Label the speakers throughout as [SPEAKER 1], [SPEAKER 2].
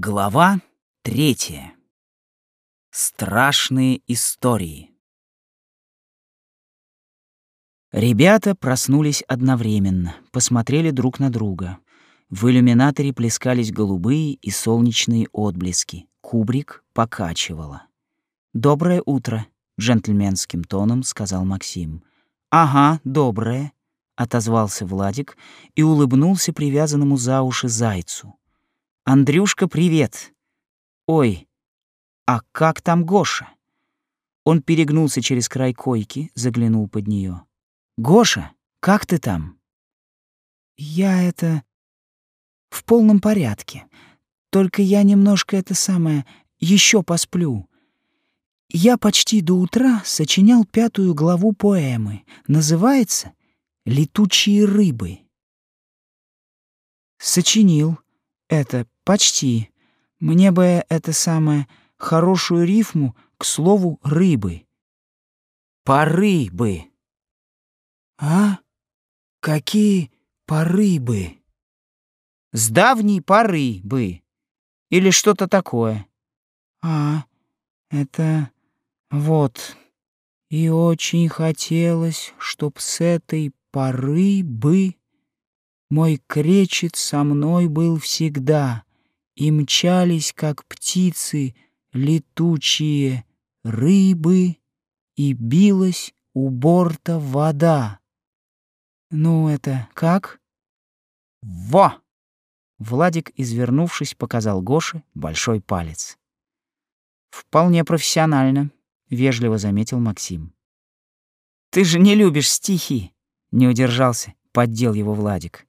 [SPEAKER 1] Глава третья. Страшные истории. Ребята проснулись одновременно, посмотрели друг на друга. В иллюминаторе плескались голубые и солнечные отблески. Кубрик покачивало. «Доброе утро», — джентльменским тоном сказал Максим. «Ага, доброе», — отозвался Владик и улыбнулся привязанному за уши зайцу. «Андрюшка, привет!» «Ой, а как там Гоша?» Он перегнулся через край койки, заглянул под нее. «Гоша, как ты там?» «Я это... в полном порядке. Только я немножко это самое... еще посплю. Я почти до утра сочинял пятую главу поэмы. Называется «Летучие рыбы». Сочинил. Это Почти. Мне бы это самое хорошую рифму к слову рыбы. Порыбы. А? Какие порыбы? С давней поры бы. Или что-то такое. А, это вот. И очень хотелось, чтоб с этой поры бы мой кречет со мной был всегда и мчались, как птицы, летучие рыбы, и билась у борта вода. Ну, это как? Во! Владик, извернувшись, показал Гоше большой палец. «Вполне профессионально», — вежливо заметил Максим. «Ты же не любишь стихи!» — не удержался, поддел его Владик.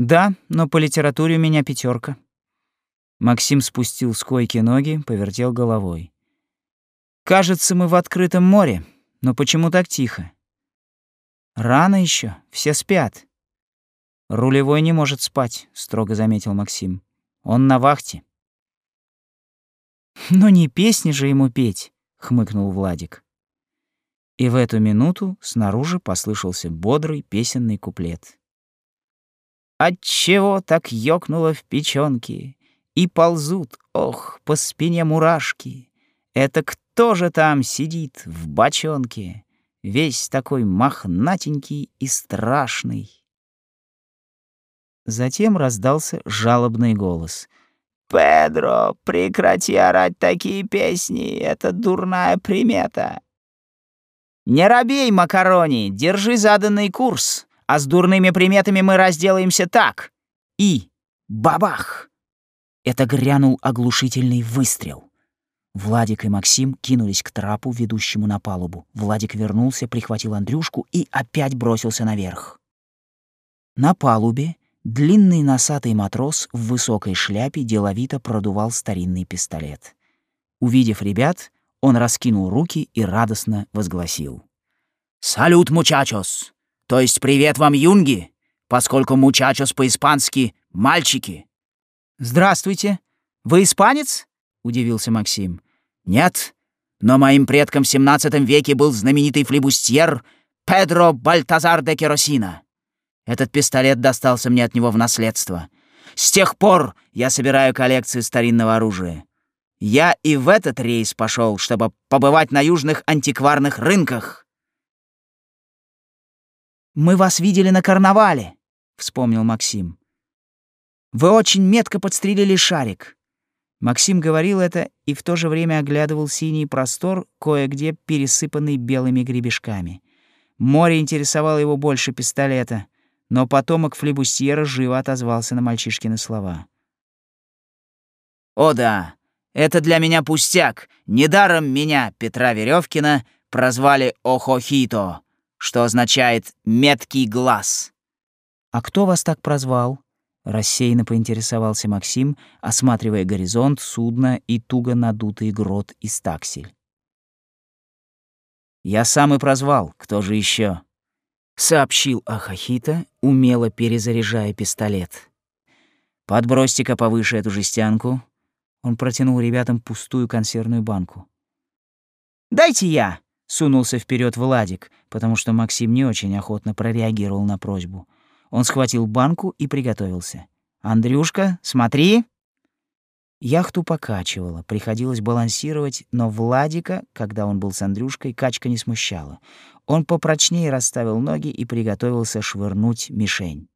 [SPEAKER 1] «Да, но по литературе у меня пятерка. Максим спустил с койки ноги, повертел головой. «Кажется, мы в открытом море, но почему так тихо?» «Рано еще, все спят». «Рулевой не может спать», — строго заметил Максим. «Он на вахте». «Но не песни же ему петь», — хмыкнул Владик. И в эту минуту снаружи послышался бодрый песенный куплет. «Отчего так ёкнуло в печёнке? и ползут, ох, по спине мурашки. Это кто же там сидит в бочонке, весь такой мохнатенький и страшный? Затем раздался жалобный голос. «Педро, прекрати орать такие песни, это дурная примета». «Не робей, Макарони, держи заданный курс, а с дурными приметами мы разделаемся так». И бабах! Это грянул оглушительный выстрел. Владик и Максим кинулись к трапу, ведущему на палубу. Владик вернулся, прихватил Андрюшку и опять бросился наверх. На палубе длинный носатый матрос в высокой шляпе деловито продувал старинный пистолет. Увидев ребят, он раскинул руки и радостно возгласил. «Салют, мучачос! То есть привет вам, юнги, поскольку мучачос по-испански «мальчики». «Здравствуйте. Вы испанец?» — удивился Максим. «Нет, но моим предком в XVII веке был знаменитый флибустьер Педро Бальтазар де Керосина. Этот пистолет достался мне от него в наследство. С тех пор я собираю коллекцию старинного оружия. Я и в этот рейс пошел, чтобы побывать на южных антикварных рынках». «Мы вас видели на карнавале», — вспомнил Максим. Вы очень метко подстрелили шарик». Максим говорил это и в то же время оглядывал синий простор, кое-где пересыпанный белыми гребешками. Море интересовало его больше пистолета, но потомок флебустьера живо отозвался на мальчишкины слова. «О да, это для меня пустяк. Недаром меня, Петра Веревкина, прозвали Охохито, что означает «меткий глаз». «А кто вас так прозвал?» Рассеянно поинтересовался Максим, осматривая горизонт, судно и туго надутый грот и стаксель. «Я сам и прозвал, кто же еще? сообщил Ахахита, умело перезаряжая пистолет. «Подбросьте-ка повыше эту жестянку». Он протянул ребятам пустую консервную банку. «Дайте я!» — сунулся вперед Владик, потому что Максим не очень охотно прореагировал на просьбу — он схватил банку и приготовился. «Андрюшка, смотри!» Яхту покачивало, приходилось балансировать, но Владика, когда он был с Андрюшкой, качка не смущала. Он попрочнее расставил ноги и приготовился швырнуть мишень.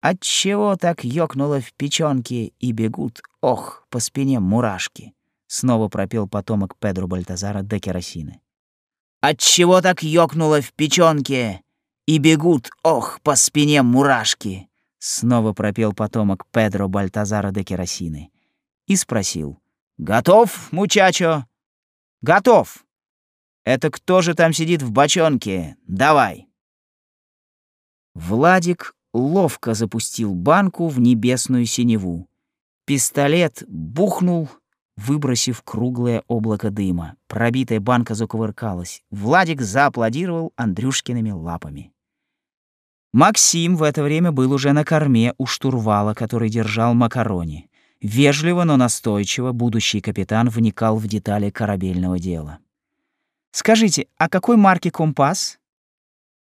[SPEAKER 1] Отчего так ёкнуло в печёнке и бегут, ох, по спине мурашки? Снова пропел потомок Педро Бальтазара де Керосины. Отчего так ёкнуло в печёнке и бегут, ох, по спине мурашки? Снова пропел потомок Педро Бальтазара де Керосины и спросил. «Готов, мучачо?» «Готов!» «Это кто же там сидит в бочонке? Давай!» Владик ловко запустил банку в небесную синеву. Пистолет бухнул, выбросив круглое облако дыма. Пробитая банка закувыркалась. Владик зааплодировал Андрюшкиными лапами. Максим в это время был уже на корме у штурвала, который держал макарони. Вежливо, но настойчиво будущий капитан вникал в детали корабельного дела. «Скажите, а какой марки компас?»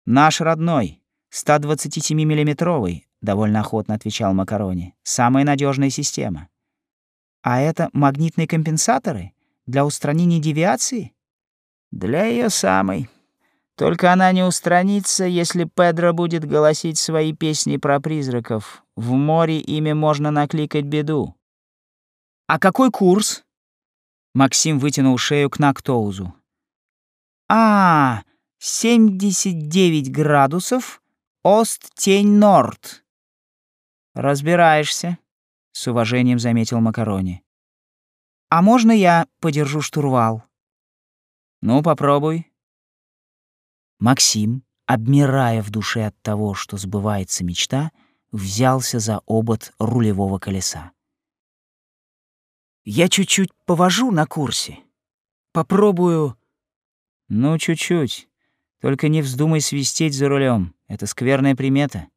[SPEAKER 1] «Наш родной, 127-миллиметровый», — довольно охотно отвечал Макарони. «Самая надежная система». «А это магнитные компенсаторы? Для устранения девиации?» «Для ее самой», только она не устранится, если Педро будет голосить свои песни про призраков. В море ими можно накликать беду. «А какой курс?» Максим вытянул шею к Нактоузу. «А, 79 градусов, ост-тень-норд». «Разбираешься», — с уважением заметил Макарони. «А можно я подержу штурвал?» «Ну, попробуй», Максим, обмирая в душе от того, что сбывается мечта, взялся за обод рулевого колеса. «Я чуть-чуть повожу на курсе. Попробую...» «Ну, чуть-чуть. Только не вздумай свистеть за рулем. Это скверная примета».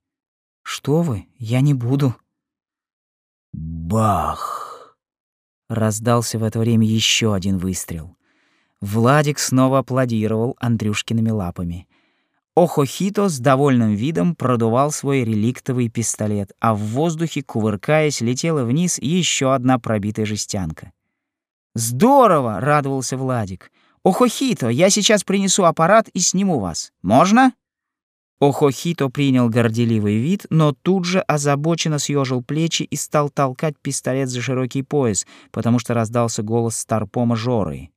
[SPEAKER 1] «Что вы? Я не буду». «Бах!» Раздался в это время еще один выстрел. Владик снова аплодировал Андрюшкиными лапами. Охохито с довольным видом продувал свой реликтовый пистолет, а в воздухе, кувыркаясь, летела вниз еще одна пробитая жестянка. «Здорово!» — радовался Владик. «Охохито, я сейчас принесу аппарат и сниму вас. Можно?» Охохито принял горделивый вид, но тут же озабоченно съежил плечи и стал толкать пистолет за широкий пояс, потому что раздался голос старпома Жоры.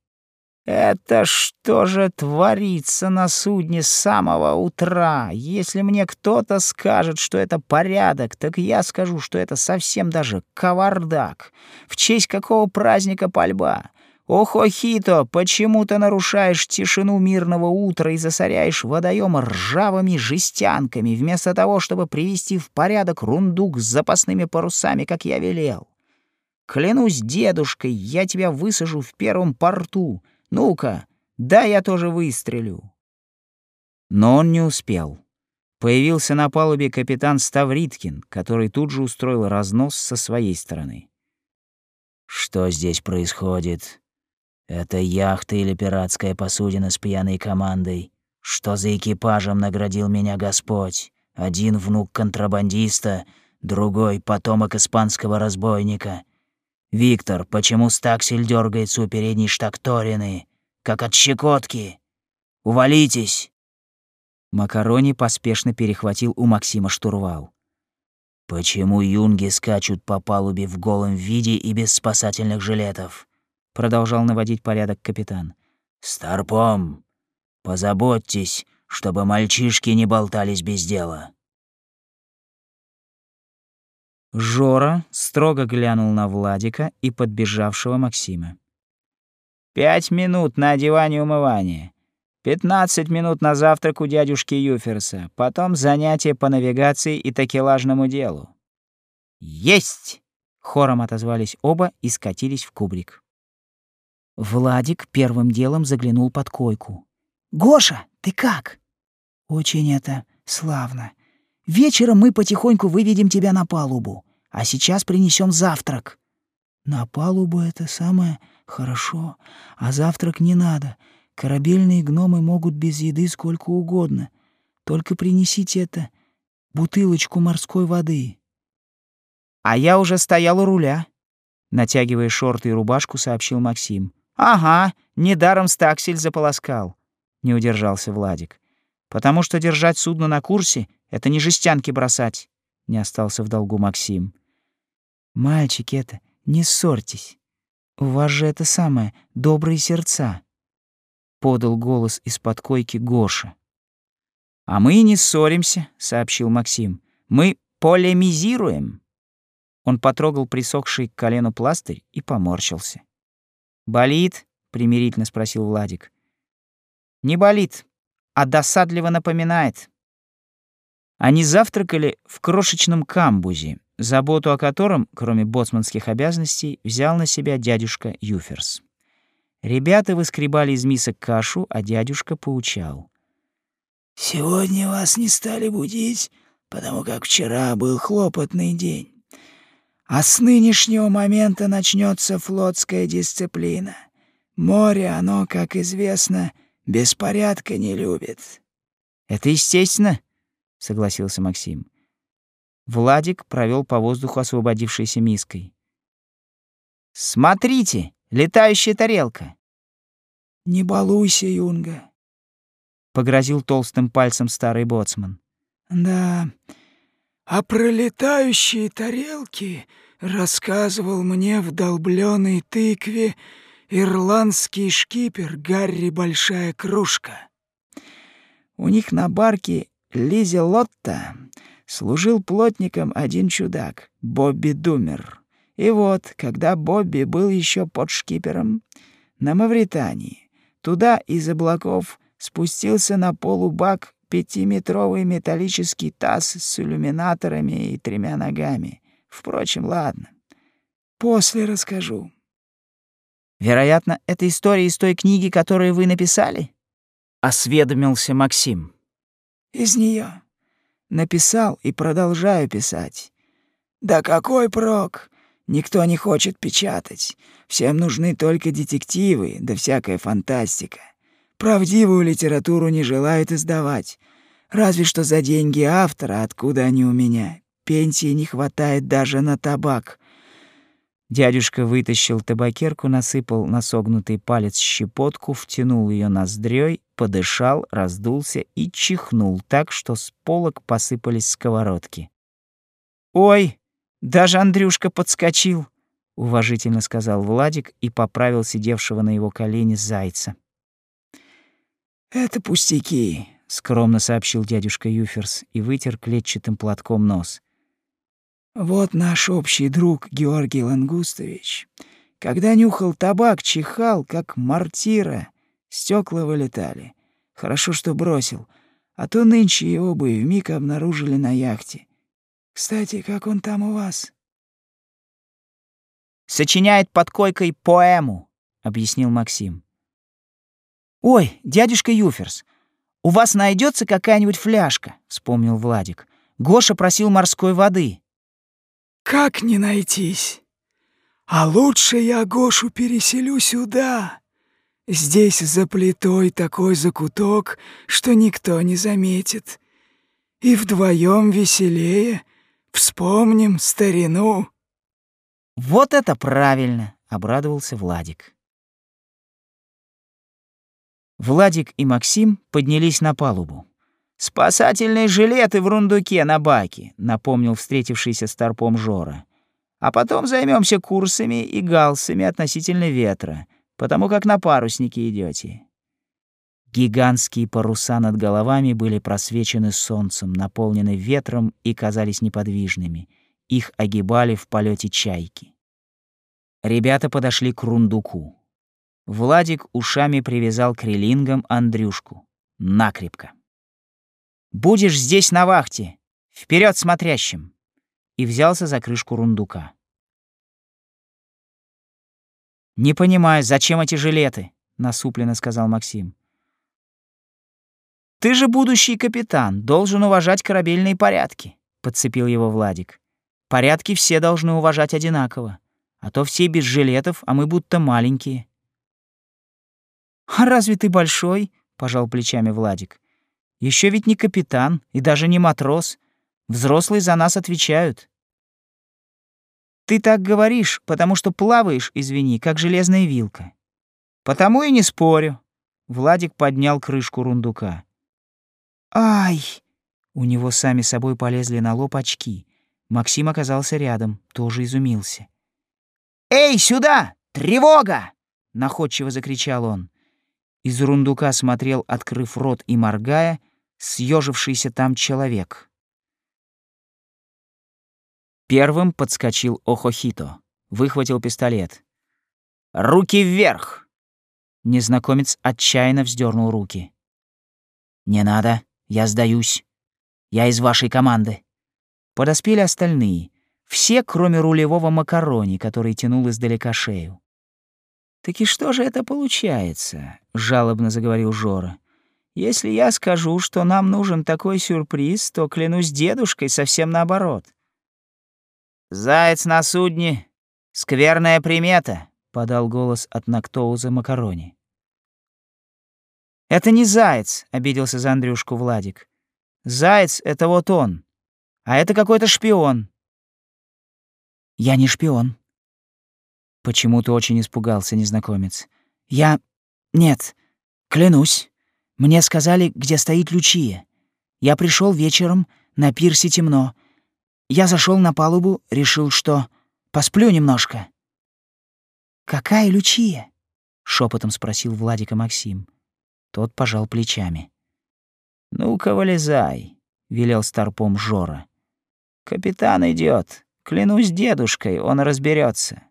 [SPEAKER 1] Это что же творится на судне с самого утра? Если мне кто-то скажет, что это порядок, так я скажу, что это совсем даже кавардак. В честь какого праздника пальба? Ох, Охито, почему ты нарушаешь тишину мирного утра и засоряешь водоем ржавыми жестянками, вместо того, чтобы привести в порядок рундук с запасными парусами, как я велел? Клянусь дедушкой, я тебя высажу в первом порту — ну-ка, да я тоже выстрелю. Но он не успел. Появился на палубе капитан Ставриткин, который тут же устроил разнос со своей стороны. «Что здесь происходит? Это яхта или пиратская посудина с пьяной командой? Что за экипажем наградил меня Господь? Один внук контрабандиста, другой — потомок испанского разбойника — «Виктор, почему стаксель дергается у передней штакторины, как от щекотки? Увалитесь!» Макарони поспешно перехватил у Максима штурвал. «Почему юнги скачут по палубе в голом виде и без спасательных жилетов?» Продолжал наводить порядок капитан. «Старпом, позаботьтесь, чтобы мальчишки не болтались без дела». Жора строго глянул на Владика и подбежавшего Максима. «Пять минут на одевание умывание. Пятнадцать минут на завтрак у дядюшки Юферса. Потом занятия по навигации и такелажному делу». «Есть!» — хором отозвались оба и скатились в кубрик. Владик первым делом заглянул под койку. «Гоша, ты как?» «Очень это славно. Вечером мы потихоньку выведем тебя на палубу, а сейчас принесем завтрак». «На палубу это самое хорошо, а завтрак не надо. Корабельные гномы могут без еды сколько угодно. Только принесите это, бутылочку морской воды». «А я уже стоял у руля. натягивая шорты и рубашку, сообщил Максим. «Ага, недаром стаксель заполоскал», — не удержался Владик. «Потому что держать судно на курсе — это не жестянки бросать», — не остался в долгу Максим. «Мальчики это, не ссорьтесь. У вас же это самое, добрые сердца», — подал голос из-под койки Гоша. «А мы не ссоримся», — сообщил Максим. «Мы полемизируем». Он потрогал присохший к колену пластырь и поморщился. «Болит?» — примирительно спросил Владик. «Не болит, а досадливо напоминает». Они завтракали в крошечном камбузе, заботу о котором, кроме боцманских обязанностей, взял на себя дядюшка Юферс. Ребята выскребали из мисок кашу, а дядюшка поучал.
[SPEAKER 2] «Сегодня вас не стали будить, потому как вчера был хлопотный день. А с нынешнего момента начнется флотская дисциплина. Море, оно, как известно, беспорядка не любит».
[SPEAKER 1] «Это естественно», — согласился Максим. Владик провел по воздуху освободившейся миской. «Смотрите, летающая тарелка!»
[SPEAKER 2] «Не балуйся, Юнга!»
[SPEAKER 1] — погрозил толстым пальцем старый боцман.
[SPEAKER 2] «Да, а про летающие тарелки рассказывал мне в долблёной тыкве ирландский шкипер Гарри Большая Кружка. У них на барке Лизе Лотта служил плотником один чудак, Бобби Думер. И вот, когда Бобби был еще под шкипером на Мавритании, туда из облаков спустился на полубак пятиметровый металлический таз с иллюминаторами и тремя ногами. Впрочем, ладно. После расскажу.
[SPEAKER 1] Вероятно, это история из той книги, которую вы написали? Осведомился Максим.
[SPEAKER 2] Из нее. Написал и продолжаю писать. Да какой прок? Никто не хочет печатать. Всем нужны только детективы, да всякая фантастика. Правдивую литературу не желают издавать. Разве что за деньги автора, откуда они у меня. Пенсии не хватает даже на табак.
[SPEAKER 1] Дядюшка вытащил табакерку, насыпал на согнутый палец щепотку, втянул ее ноздрёй, подышал, раздулся и чихнул так, что с полок посыпались сковородки. «Ой, даже Андрюшка подскочил!» — уважительно сказал Владик и поправил сидевшего на его колене зайца.
[SPEAKER 2] «Это пустяки», — скромно сообщил дядюшка Юферс и вытер клетчатым платком нос. «Вот наш общий друг Георгий Лангустович. Когда нюхал табак, чихал, как мартира. Стекла вылетали. Хорошо, что бросил. А то нынче его бы вмиг обнаружили на яхте. Кстати, как он там у вас?»
[SPEAKER 1] «Сочиняет под койкой поэму», — объяснил Максим. «Ой, дядюшка Юферс, у вас найдется какая-нибудь фляжка?» — вспомнил Владик. «Гоша просил морской воды».
[SPEAKER 2] «Как не найтись? А лучше я Гошу переселю сюда. Здесь за плитой такой закуток, что никто не заметит. И вдвоем веселее вспомним старину».
[SPEAKER 1] «Вот это правильно!» — обрадовался Владик. Владик и Максим поднялись на палубу. «Спасательные жилеты в рундуке на баке», — напомнил встретившийся с торпом Жора. «А потом займемся курсами и галсами относительно ветра, потому как на паруснике идете. Гигантские паруса над головами были просвечены солнцем, наполнены ветром и казались неподвижными. Их огибали в полете чайки. Ребята подошли к рундуку. Владик ушами привязал к релингам Андрюшку. Накрепко. «Будешь здесь на вахте! Вперед смотрящим!» И взялся за крышку рундука. «Не понимаю, зачем эти жилеты?» — насупленно сказал Максим. «Ты же будущий капитан, должен уважать корабельные порядки», — подцепил его Владик. «Порядки все должны уважать одинаково, а то все без жилетов, а мы будто маленькие». «А разве ты большой?» — пожал плечами Владик. Еще ведь не капитан и даже не матрос. Взрослые за нас отвечают». Ты так говоришь, потому что плаваешь, извини, как железная вилка. Потому и не спорю. Владик поднял крышку рундука. Ай! У него сами собой полезли на лоб очки. Максим оказался рядом, тоже изумился. «Эй, сюда! Тревога!» — находчиво закричал он. Из рундука смотрел, открыв рот и моргая, съежившийся там человек. Первым подскочил Охохито, выхватил пистолет. «Руки вверх!» Незнакомец отчаянно вздернул руки. «Не надо, я сдаюсь. Я из вашей команды». Подоспели остальные, все, кроме рулевого макарони, который тянул издалека шею. «Так и что же это получается?» — жалобно заговорил Жора. «Если я скажу, что нам нужен такой сюрприз, то, клянусь дедушкой, совсем наоборот. «Заяц на судне — скверная примета», — подал голос от Нактоуза Макарони. «Это не заяц», — обиделся за Андрюшку Владик. «Заяц — это вот он, а это какой-то шпион». «Я не шпион». Почему-то очень испугался незнакомец. «Я... Нет, клянусь. Мне сказали, где стоит Лючия. Я пришел вечером, на пирсе темно. Я зашел на палубу, решил, что посплю немножко. «Какая Лючия?» — шепотом спросил Владика Максим. Тот пожал плечами. «Ну-ка, вылезай», — велел старпом Жора. «Капитан идет. Клянусь дедушкой, он разберется.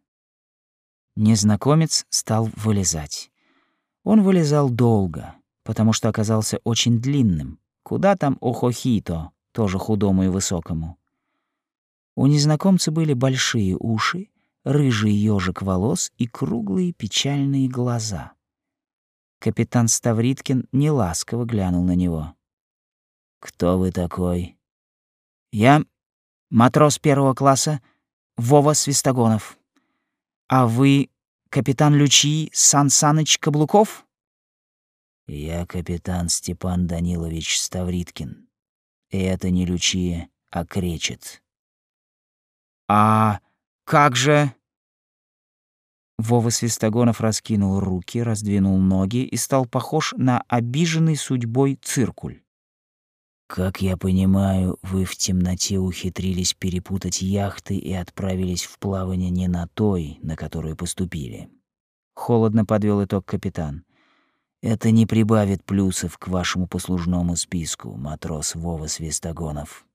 [SPEAKER 1] Незнакомец стал вылезать. Он вылезал долго, потому что оказался очень длинным. Куда там Охохито, тоже худому и высокому. У незнакомца были большие уши, рыжий ежик волос и круглые печальные глаза. Капитан Ставриткин неласково глянул на него. «Кто вы такой?» «Я матрос первого класса Вова Свистогонов. А вы капитан Лючи Сан Саныч Каблуков?» «Я капитан Степан Данилович Ставриткин. И это не Лючия, а Кречет». «А как же...» Вова Свистогонов раскинул руки, раздвинул ноги и стал похож на обиженный судьбой циркуль. «Как я понимаю, вы в темноте ухитрились перепутать яхты и отправились в плавание не на той, на которую поступили». Холодно подвел итог капитан. «Это не прибавит плюсов к вашему послужному списку, матрос Вова Свистогонов».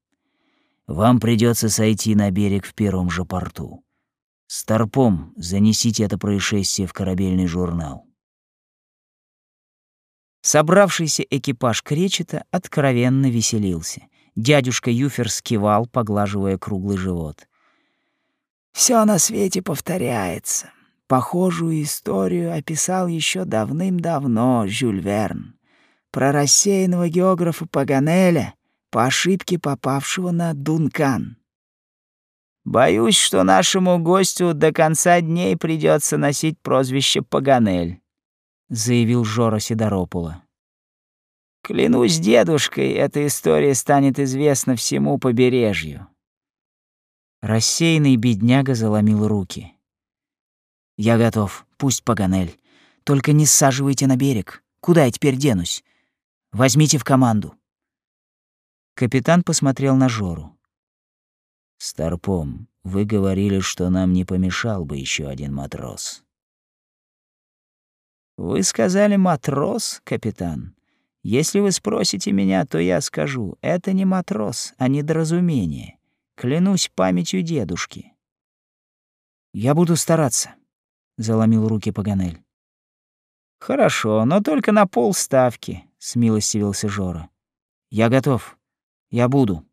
[SPEAKER 1] Вам придется сойти на берег в первом же порту. Старпом занесите это происшествие в корабельный журнал. Собравшийся экипаж Кречета откровенно веселился. Дядюшка Юфер скивал, поглаживая круглый живот. Все на свете повторяется. Похожую историю описал еще давным-давно Жюль Верн. Про рассеянного географа Паганеля, по ошибке попавшего на Дункан. Боюсь, что нашему гостю до конца дней придется носить прозвище Паганель, заявил Жора Сидоропула. Клянусь дедушкой, эта история станет известна всему побережью. Рассеянный бедняга заломил руки. Я готов, пусть Паганель. Только не саживайте на берег. Куда я теперь денусь? Возьмите в команду. Капитан посмотрел на Жору. «Старпом, вы говорили, что нам не помешал бы еще один матрос». «Вы сказали матрос, капитан? Если вы спросите меня, то я скажу, это не матрос, а недоразумение. Клянусь памятью дедушки». «Я буду стараться», — заломил руки Паганель. «Хорошо, но только на полставки», — смилостивился Жора. «Я готов», я буду».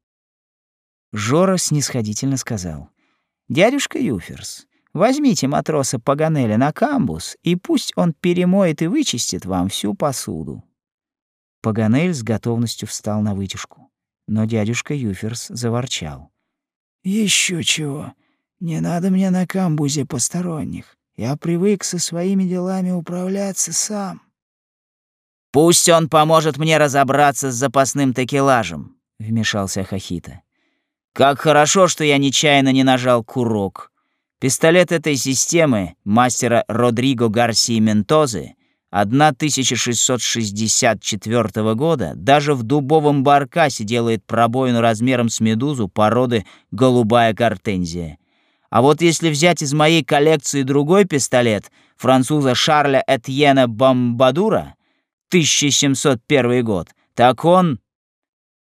[SPEAKER 1] Жора снисходительно сказал. «Дядюшка Юферс, возьмите матроса Паганеля на камбус, и пусть он перемоет и вычистит вам всю посуду». Паганель с готовностью встал на вытяжку, но дядюшка Юферс заворчал. Еще чего. Не надо мне на камбузе посторонних. Я привык со своими делами управляться сам». «Пусть он поможет мне разобраться с запасным такелажем», — вмешался Хахита. «Как хорошо, что я нечаянно не нажал курок. Пистолет этой системы мастера Родриго Гарсии Ментозы 1664 года даже в дубовом баркасе делает пробоину размером с медузу породы «голубая гортензия». А вот если взять из моей коллекции другой пистолет француза Шарля Этьена Бомбадура, 1701 год, так он...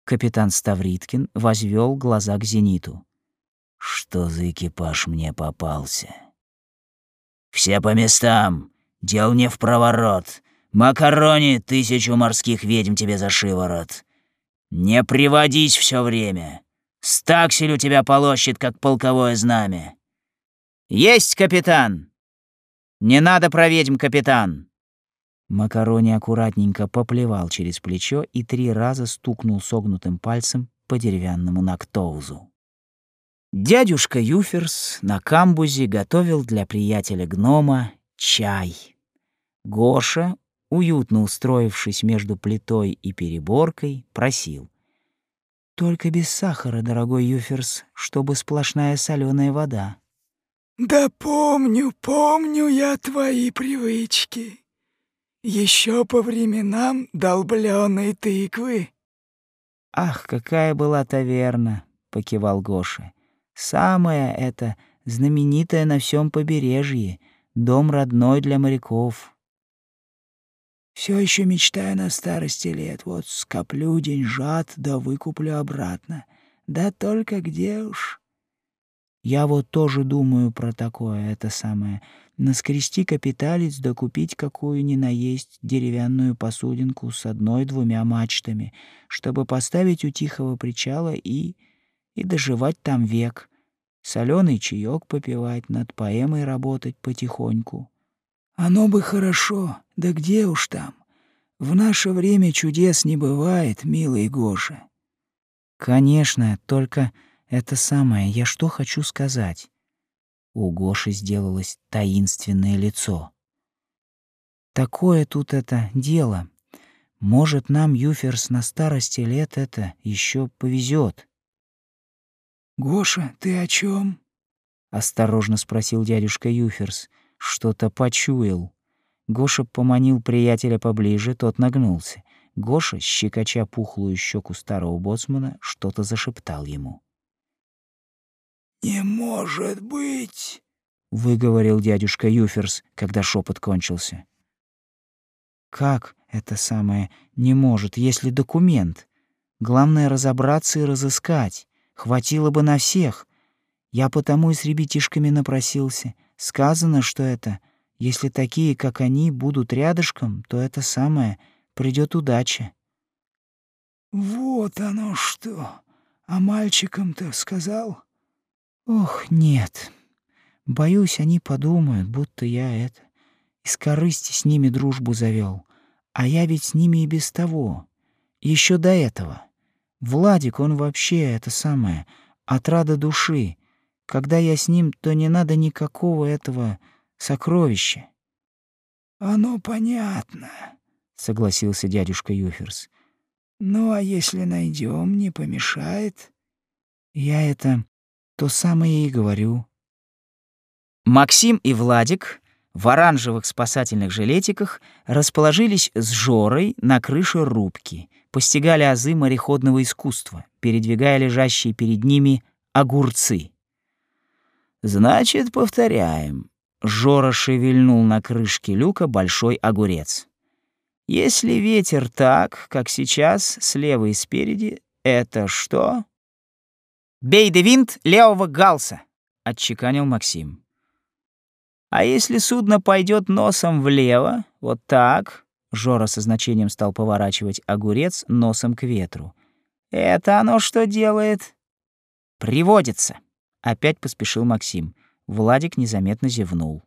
[SPEAKER 1] Капитан Ставриткин возвел глаза к зениту. Что за экипаж мне попался? Все по местам. Дел не в проворот. Макарони тысячу морских ведьм тебе за шиворот. Не приводись все время. Стаксель у тебя полощет, как полковое знамя. Есть, капитан! Не надо про ведьм, капитан!
[SPEAKER 2] Макарони аккуратненько поплевал через плечо и три раза стукнул согнутым пальцем по деревянному нактоузу. Дядюшка Юферс на камбузе готовил для приятеля гнома чай. Гоша, уютно устроившись между плитой и переборкой, просил. «Только без сахара, дорогой Юферс, чтобы сплошная соленая вода».
[SPEAKER 3] «Да помню, помню я твои привычки. Еще по временам долбленной тыквы».
[SPEAKER 2] «Ах, какая была таверна!» — покивал Гоша. «Самая это знаменитая на всем побережье, дом родной для моряков».
[SPEAKER 3] Все еще мечтаю на старости лет. Вот скоплю деньжат, да выкуплю обратно. Да только где уж...
[SPEAKER 2] Я вот тоже думаю про такое, это самое. Наскрести капиталец да купить какую ни наесть деревянную посудинку с одной-двумя мачтами, чтобы поставить у тихого причала и... и доживать там век. Соленый чаек попивать, над поэмой работать потихоньку.
[SPEAKER 3] Оно бы хорошо, да где уж там. В наше время чудес не бывает, милый Гоша.
[SPEAKER 2] Конечно, только это самое, я что хочу сказать. У Гоши сделалось таинственное лицо. Такое тут это дело. Может, нам, Юферс, на старости лет это еще повезет.
[SPEAKER 3] «Гоша, ты о чем?
[SPEAKER 2] осторожно спросил дядюшка Юферс что-то почуял. Гоша поманил приятеля поближе, тот нагнулся. Гоша, щекоча пухлую щеку старого боцмана, что-то зашептал ему.
[SPEAKER 3] «Не может быть!»
[SPEAKER 2] — выговорил дядюшка Юферс, когда шепот кончился. «Как это самое не может, если документ? Главное — разобраться и разыскать. Хватило бы на всех. Я потому и с ребятишками напросился. Сказано, что это, если такие, как они, будут рядышком, то это самое придет удача.
[SPEAKER 3] Вот оно что. А мальчикам-то сказал?
[SPEAKER 2] Ох, нет. Боюсь, они подумают, будто я это из корысти с ними дружбу завел. А я ведь с ними и без того. Еще до этого. Владик, он вообще это самое, отрада души. Когда я с ним, то не надо никакого этого сокровища.
[SPEAKER 3] Оно понятно, согласился дядюшка Юферс. Ну а если найдем, не помешает?
[SPEAKER 2] Я это то самое и говорю.
[SPEAKER 1] Максим и Владик в оранжевых спасательных жилетиках расположились с Жорой на крыше рубки, постигали азы мореходного искусства, передвигая лежащие перед ними огурцы. «Значит, повторяем». Жора шевельнул на крышке люка большой огурец. «Если ветер так, как сейчас, слева и спереди, это что?» «Бей де винт левого галса», — отчеканил Максим. «А если судно пойдет носом влево, вот так...» Жора со значением стал поворачивать огурец носом к ветру. «Это оно что делает?» «Приводится», Опять поспешил Максим. Владик незаметно зевнул.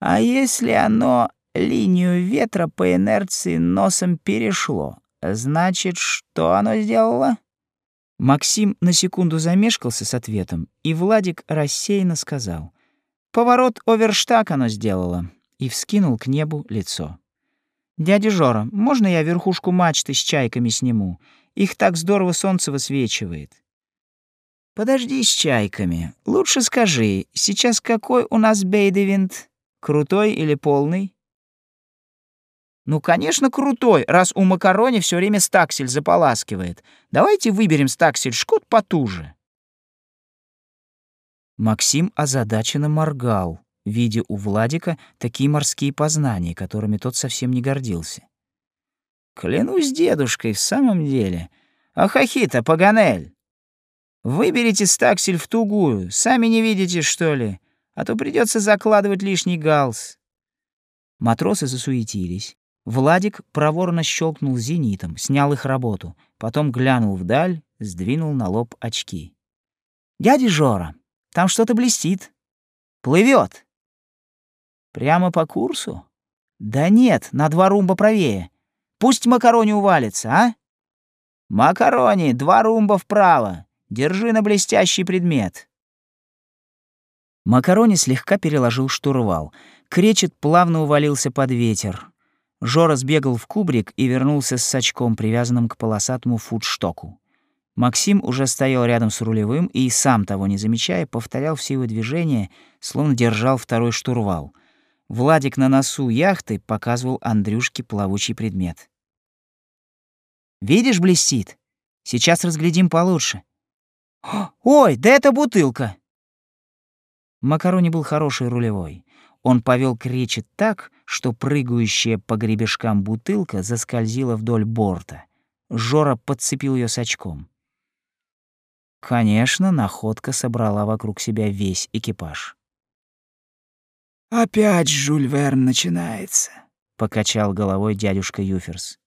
[SPEAKER 1] «А если оно линию ветра по инерции носом перешло, значит, что оно сделало?» Максим на секунду замешкался с ответом, и Владик рассеянно сказал. «Поворот оверштаг оно сделало», и вскинул к небу лицо. «Дядя Жора, можно я верхушку мачты с чайками сниму? Их так здорово солнце высвечивает». Подожди с чайками. Лучше скажи, сейчас какой у нас бейдевинт? Крутой или полный? Ну, конечно, крутой, раз у макарони все время стаксель заполаскивает. Давайте выберем стаксель шкот потуже. Максим озадаченно моргал, видя у Владика такие морские познания, которыми тот совсем не гордился. Клянусь дедушкой, в самом деле. Ахахита, Паганель! Выберите стаксель в тугую, сами не видите, что ли? А то придется закладывать лишний галс. Матросы засуетились. Владик проворно щелкнул зенитом, снял их работу, потом глянул вдаль, сдвинул на лоб очки. «Дядя Жора, там что-то блестит. Плывет. Прямо по курсу? Да нет, на два румба правее. Пусть макарони увалится, а? Макарони, два румба вправо. Держи на блестящий предмет. Макарони слегка переложил штурвал. Кречет плавно увалился под ветер. Жора сбегал в кубрик и вернулся с сачком, привязанным к полосатому фудштоку. Максим уже стоял рядом с рулевым и, сам того не замечая, повторял все его движения, словно держал второй штурвал — Владик на носу яхты показывал Андрюшке плавучий предмет. «Видишь, блестит? Сейчас разглядим получше». «Ой, да это бутылка!» Макарони был хороший рулевой. Он повел кречет так, что прыгающая по гребешкам бутылка заскользила вдоль борта. Жора подцепил ее с очком. Конечно, находка собрала вокруг себя весь экипаж.
[SPEAKER 3] «Опять Жюль Верн начинается», —
[SPEAKER 1] покачал головой дядюшка Юферс.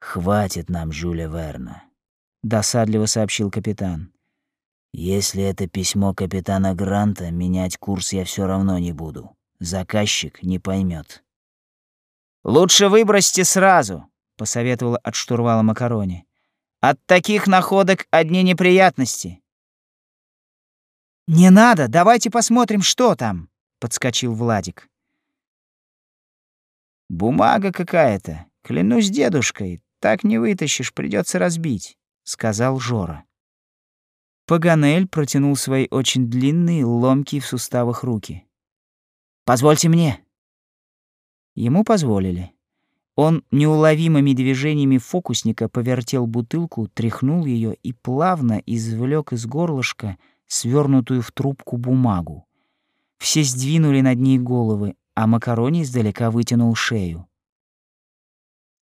[SPEAKER 1] «Хватит нам Жюля Верна», — досадливо сообщил капитан. «Если это письмо капитана Гранта, менять курс я все равно не буду. Заказчик не поймет. «Лучше выбросьте сразу», — посоветовала от штурвала Макарони. «От таких находок одни неприятности». «Не надо, давайте посмотрим, что там», — подскочил Владик. «Бумага какая-то. Клянусь дедушкой, так не вытащишь, придется разбить», — сказал Жора. Паганель протянул свои очень длинные, ломкие в суставах руки. «Позвольте мне». Ему позволили. Он неуловимыми движениями фокусника повертел бутылку, тряхнул ее и плавно извлек из горлышка свернутую в трубку бумагу. Все сдвинули над ней головы, а Макарони издалека вытянул шею.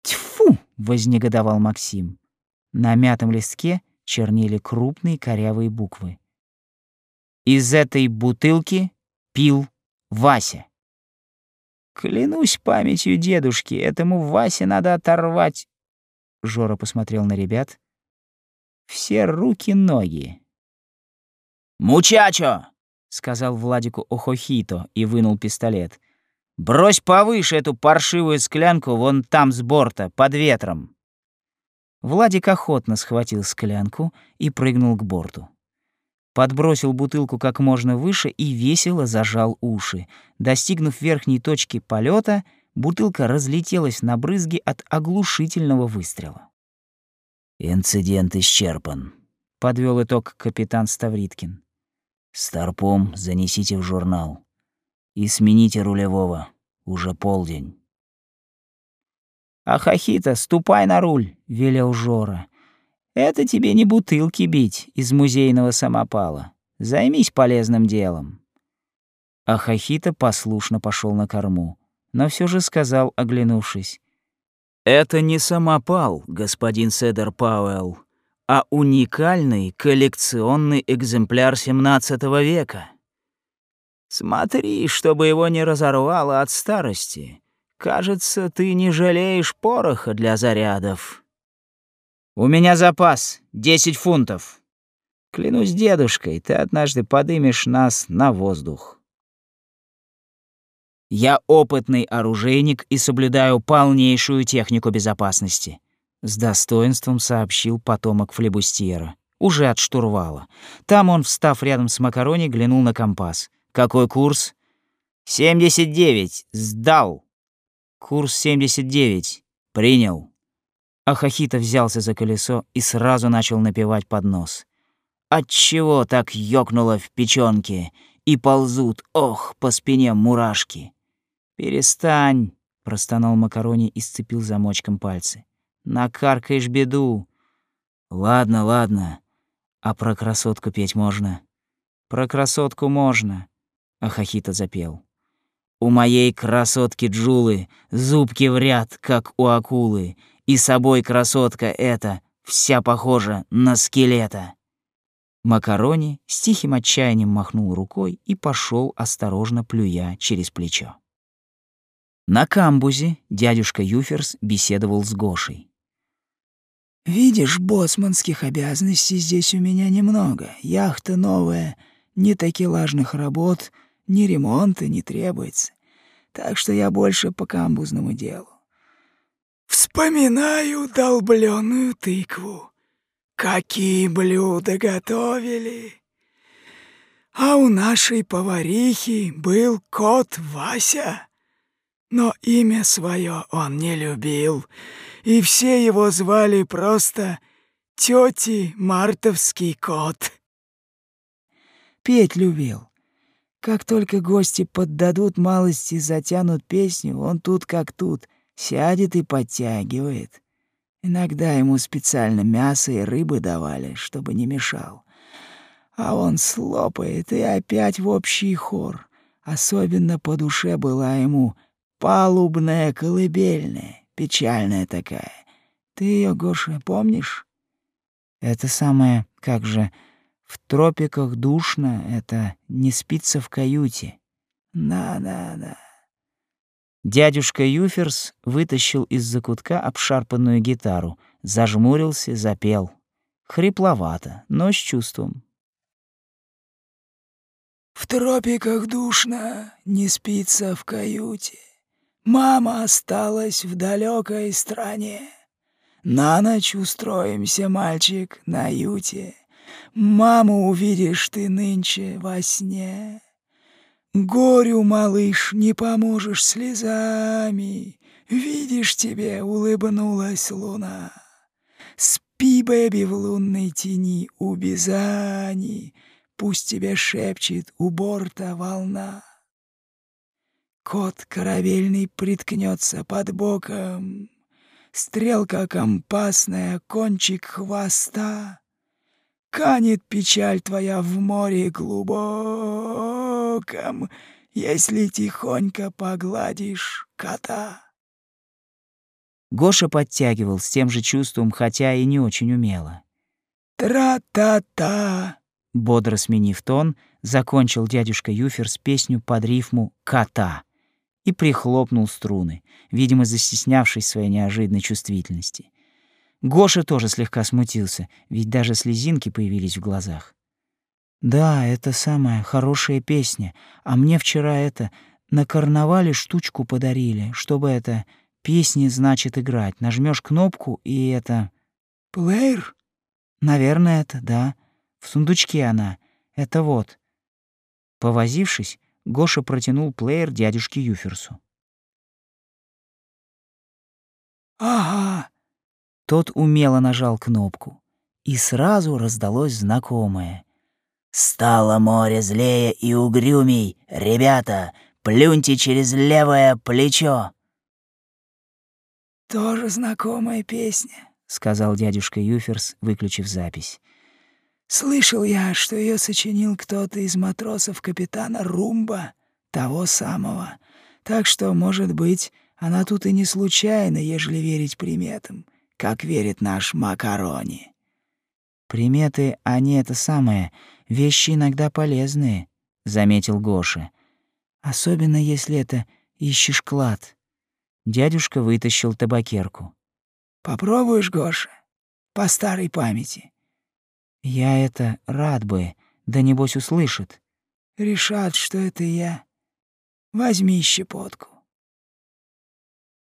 [SPEAKER 1] «Тьфу!» — вознегодовал Максим. На мятом листке чернели крупные корявые буквы. «Из этой бутылки пил Вася». «Клянусь памятью дедушки, этому Васе надо оторвать...» Жора посмотрел на ребят. «Все руки-ноги». «Мучачо!» — сказал Владику Охохито и вынул пистолет. «Брось повыше эту паршивую склянку вон там с борта, под ветром!» Владик охотно схватил склянку и прыгнул к борту. Подбросил бутылку как можно выше и весело зажал уши. Достигнув верхней точки полета, бутылка разлетелась на брызги от оглушительного выстрела. «Инцидент исчерпан», — подвел итог капитан Ставриткин. Старпом занесите в журнал. И смените рулевого. Уже полдень. «Ахахита, ступай на руль», — велел Жора. «Это тебе не бутылки бить из музейного самопала. Займись полезным делом». Ахахита послушно пошел на корму, но все же сказал, оглянувшись. «Это не самопал, господин Седер Пауэлл а уникальный коллекционный экземпляр 17 века. Смотри, чтобы его не разорвало от старости. Кажется, ты не жалеешь пороха для зарядов. У меня запас — 10 фунтов. Клянусь дедушкой, ты однажды подымешь нас на воздух. Я опытный оружейник и соблюдаю полнейшую технику безопасности. С достоинством сообщил потомок флебустьера. Уже от штурвала. Там он, встав рядом с Макарони, глянул на компас. «Какой курс?» «Семьдесят девять. Сдал». «Курс семьдесят девять. Принял». Ахахита взялся за колесо и сразу начал напевать под нос. Отчего так ёкнуло в печёнке и ползут, ох, по спине мурашки? Перестань, простонал Макарони и сцепил замочком пальцы. Накаркаешь беду. Ладно, ладно. А про красотку петь можно? Про красотку можно. А Хахита запел. У моей красотки Джулы зубки в ряд, как у акулы, и собой красотка эта вся похожа на скелета. Макарони с тихим отчаянием махнул рукой и пошел осторожно плюя через плечо. На камбузе дядюшка Юферс беседовал с Гошей.
[SPEAKER 3] «Видишь, боцманских обязанностей здесь у меня немного. Яхта новая, ни такелажных работ, ни ремонта не требуется. Так что я больше по камбузному делу. Вспоминаю долбленную тыкву. Какие блюда готовили! А у нашей поварихи был кот Вася. Но имя свое он не любил, и все его звали просто тети Мартовский кот. Петь любил. Как только гости поддадут малости, затянут песню, он тут как тут, сядет и подтягивает. Иногда ему специально мясо и рыбы давали, чтобы не мешал. А он слопает и опять в общий хор. Особенно по душе была ему палубная колыбельная, печальная такая. Ты ее, Гоша, помнишь? Это самое, как же, в тропиках душно, это не спится в каюте. На-на-на.
[SPEAKER 1] Дядюшка Юферс вытащил из закутка обшарпанную гитару, зажмурился, запел. Хрипловато, но с чувством.
[SPEAKER 3] В тропиках душно, не спится в каюте. Мама осталась в далекой стране. На ночь устроимся, мальчик, на юте. Маму увидишь ты нынче во сне. Горю, малыш, не поможешь слезами, Видишь, тебе улыбнулась луна. Спи, бэби, в лунной тени у Бизани, Пусть тебе шепчет у борта волна. Кот корабельный приткнется под боком, Стрелка компасная, кончик хвоста. Канет печаль твоя в море глубоком, боком, если тихонько погладишь кота.
[SPEAKER 1] Гоша подтягивал с тем же чувством, хотя и не очень умело.
[SPEAKER 3] «Тра-та-та!»
[SPEAKER 1] Бодро сменив тон, закончил дядюшка Юферс песню под рифму «кота» и прихлопнул струны, видимо, застеснявшись своей неожиданной чувствительности. Гоша тоже слегка смутился, ведь даже слезинки появились в глазах.
[SPEAKER 2] Да, это самая хорошая песня. А мне вчера это на карнавале штучку подарили, чтобы это песни значит играть. Нажмешь кнопку и это
[SPEAKER 3] плеер.
[SPEAKER 2] Наверное, это, да. В сундучке она. Это вот. Повозившись, Гоша протянул плеер дядюшке Юферсу.
[SPEAKER 3] Ага.
[SPEAKER 2] Тот умело нажал кнопку, и сразу раздалось знакомое.
[SPEAKER 1] Стало море злее и угрюмей. Ребята, плюньте через левое плечо.
[SPEAKER 3] Тоже знакомая песня, сказал дядюшка Юферс, выключив запись. Слышал я, что ее сочинил кто-то из матросов капитана Румба, того самого. Так что, может быть, она тут и не случайно, ежели верить приметам, как верит наш Макарони.
[SPEAKER 2] Приметы, они это самое, вещи иногда полезные, заметил Гоша. Особенно если это ищешь клад. Дядюшка вытащил табакерку.
[SPEAKER 3] Попробуешь, Гоша? По старой памяти.
[SPEAKER 2] Я это рад бы, да небось услышит.
[SPEAKER 3] Решат, что это я. Возьми щепотку.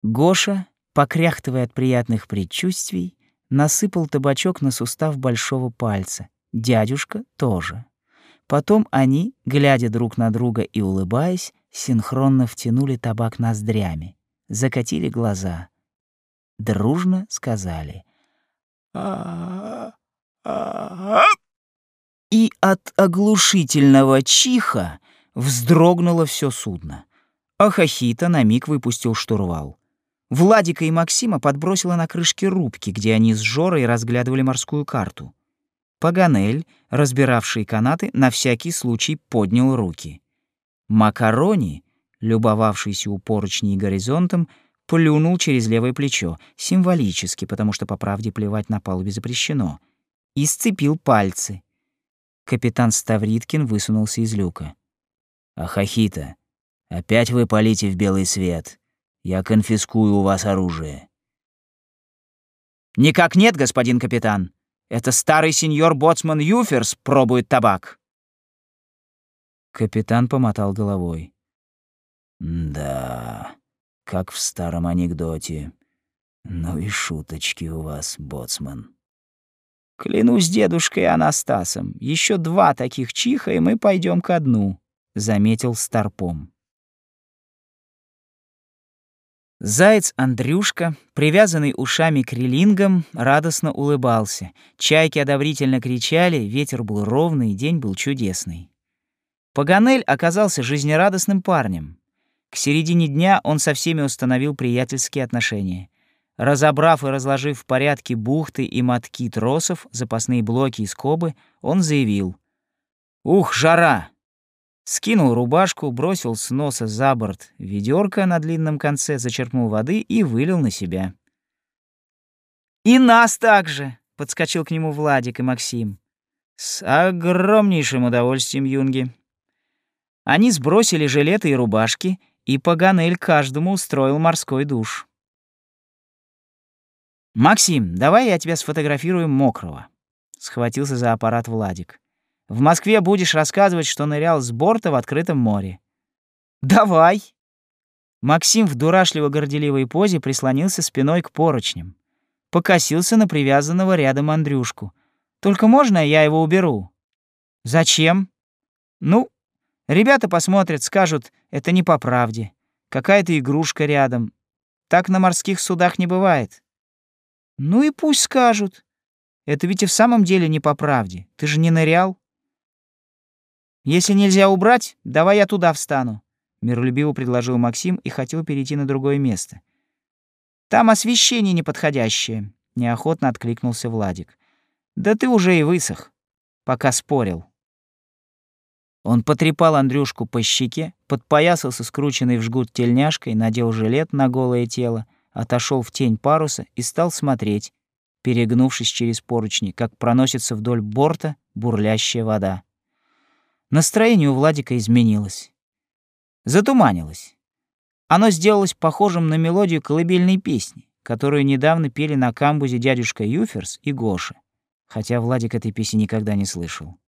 [SPEAKER 2] Гоша, покряхтывая от приятных предчувствий, насыпал табачок на сустав большого пальца. Дядюшка тоже. Потом они, глядя друг на друга и улыбаясь, синхронно втянули табак ноздрями, закатили глаза. Дружно сказали
[SPEAKER 3] а а
[SPEAKER 1] И от оглушительного чиха вздрогнуло все судно. Ахахита на миг выпустил штурвал. Владика и Максима подбросило на крышке рубки, где они с Жорой разглядывали морскую карту. Паганель, разбиравший канаты, на всякий случай поднял руки. Макарони, любовавшийся у горизонтом, плюнул через левое плечо, символически, потому что по правде плевать на палубе запрещено, и сцепил пальцы. Капитан Ставриткин высунулся из люка.
[SPEAKER 2] «Ахахита, опять вы палите в белый свет. Я конфискую у вас оружие».
[SPEAKER 1] «Никак нет, господин капитан. Это старый сеньор Боцман Юферс пробует табак».
[SPEAKER 2] Капитан помотал головой. «Да, как в старом анекдоте. Ну и шуточки у вас, боцман».
[SPEAKER 1] «Клянусь дедушкой Анастасом, еще два таких чиха, и мы пойдем ко дну», — заметил Старпом. Заяц Андрюшка, привязанный ушами к релингам, радостно улыбался. Чайки одобрительно кричали, ветер был ровный, день был чудесный. Паганель оказался жизнерадостным парнем. К середине дня он со всеми установил приятельские отношения. Разобрав и разложив в порядке бухты и мотки тросов, запасные блоки и скобы, он заявил. «Ух, жара! скинул рубашку, бросил с носа за борт ведерко на длинном конце, зачерпнул воды и вылил на себя. «И нас также!» — подскочил к нему Владик и Максим. «С огромнейшим удовольствием, юнги!» Они сбросили жилеты и рубашки, и Паганель каждому устроил морской душ. «Максим, давай я тебя сфотографирую мокрого», — схватился за аппарат Владик. В Москве будешь рассказывать, что нырял с борта в открытом море. Давай. Максим в дурашливо-горделивой позе прислонился спиной к поручням. Покосился на привязанного рядом Андрюшку. Только можно я его уберу? Зачем? Ну, ребята посмотрят, скажут, это не по правде. Какая-то игрушка рядом. Так на морских судах не бывает. Ну и пусть скажут. Это ведь и в самом деле не по правде. Ты же не нырял. «Если нельзя убрать, давай я туда встану», — миролюбиво предложил Максим и хотел перейти на другое место. «Там освещение неподходящее», — неохотно откликнулся Владик. «Да ты уже и высох, пока спорил». Он потрепал Андрюшку по щеке, подпоясался скрученной в жгут тельняшкой, надел жилет на голое тело, отошел в тень паруса и стал смотреть, перегнувшись через поручни, как проносится вдоль борта бурлящая вода. Настроение у Владика изменилось. Затуманилось. Оно сделалось похожим на мелодию колыбельной песни, которую недавно пели на камбузе дядюшка Юферс и Гоша, хотя Владик этой песни никогда не слышал.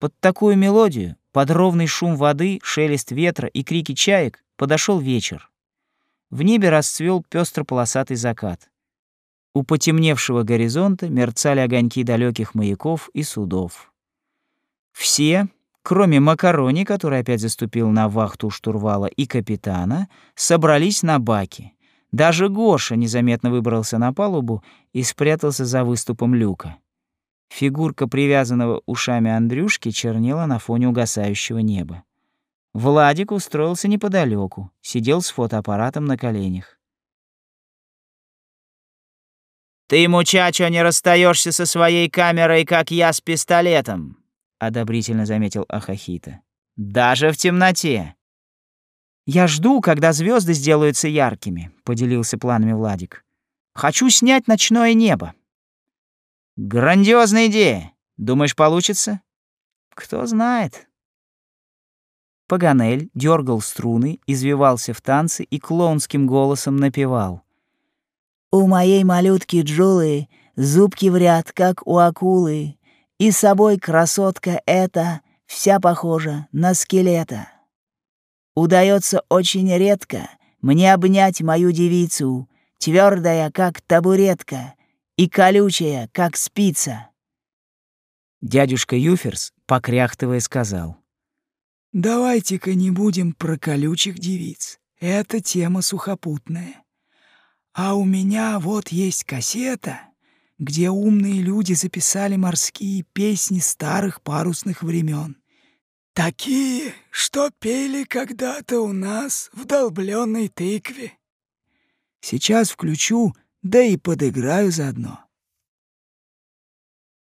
[SPEAKER 1] Под такую мелодию, под ровный шум воды, шелест ветра и крики чаек подошел вечер. В небе расцвел пестро-полосатый закат. У потемневшего горизонта мерцали огоньки далеких маяков и судов. Все, кроме Макарони, который опять заступил на вахту штурвала, и капитана, собрались на баке. Даже Гоша незаметно выбрался на палубу и спрятался за выступом люка. Фигурка привязанного ушами Андрюшки чернела на фоне угасающего неба. Владик устроился неподалеку, сидел с фотоаппаратом на коленях. «Ты, мучачо, не расстаешься со своей камерой, как я с пистолетом», — одобрительно заметил Ахахита. «Даже в темноте». «Я жду, когда звезды сделаются яркими», — поделился планами Владик. «Хочу снять ночное небо». «Грандиозная идея. Думаешь, получится?» «Кто знает». Паганель дергал струны, извивался в танце и клоунским голосом напевал.
[SPEAKER 3] У моей малютки Джулы зубки в ряд, как у акулы, и с собой красотка эта вся похожа на скелета. Удается очень редко мне обнять мою девицу, твердая, как табуретка, и колючая, как спица.
[SPEAKER 1] Дядюшка Юферс, покряхтывая, сказал.
[SPEAKER 2] «Давайте-ка не будем про колючих девиц. Это тема сухопутная. А у меня вот есть кассета,
[SPEAKER 3] где умные люди записали морские песни старых парусных времен. Такие, что пели когда-то у нас в долбленной тыкве. Сейчас включу, да и подыграю заодно.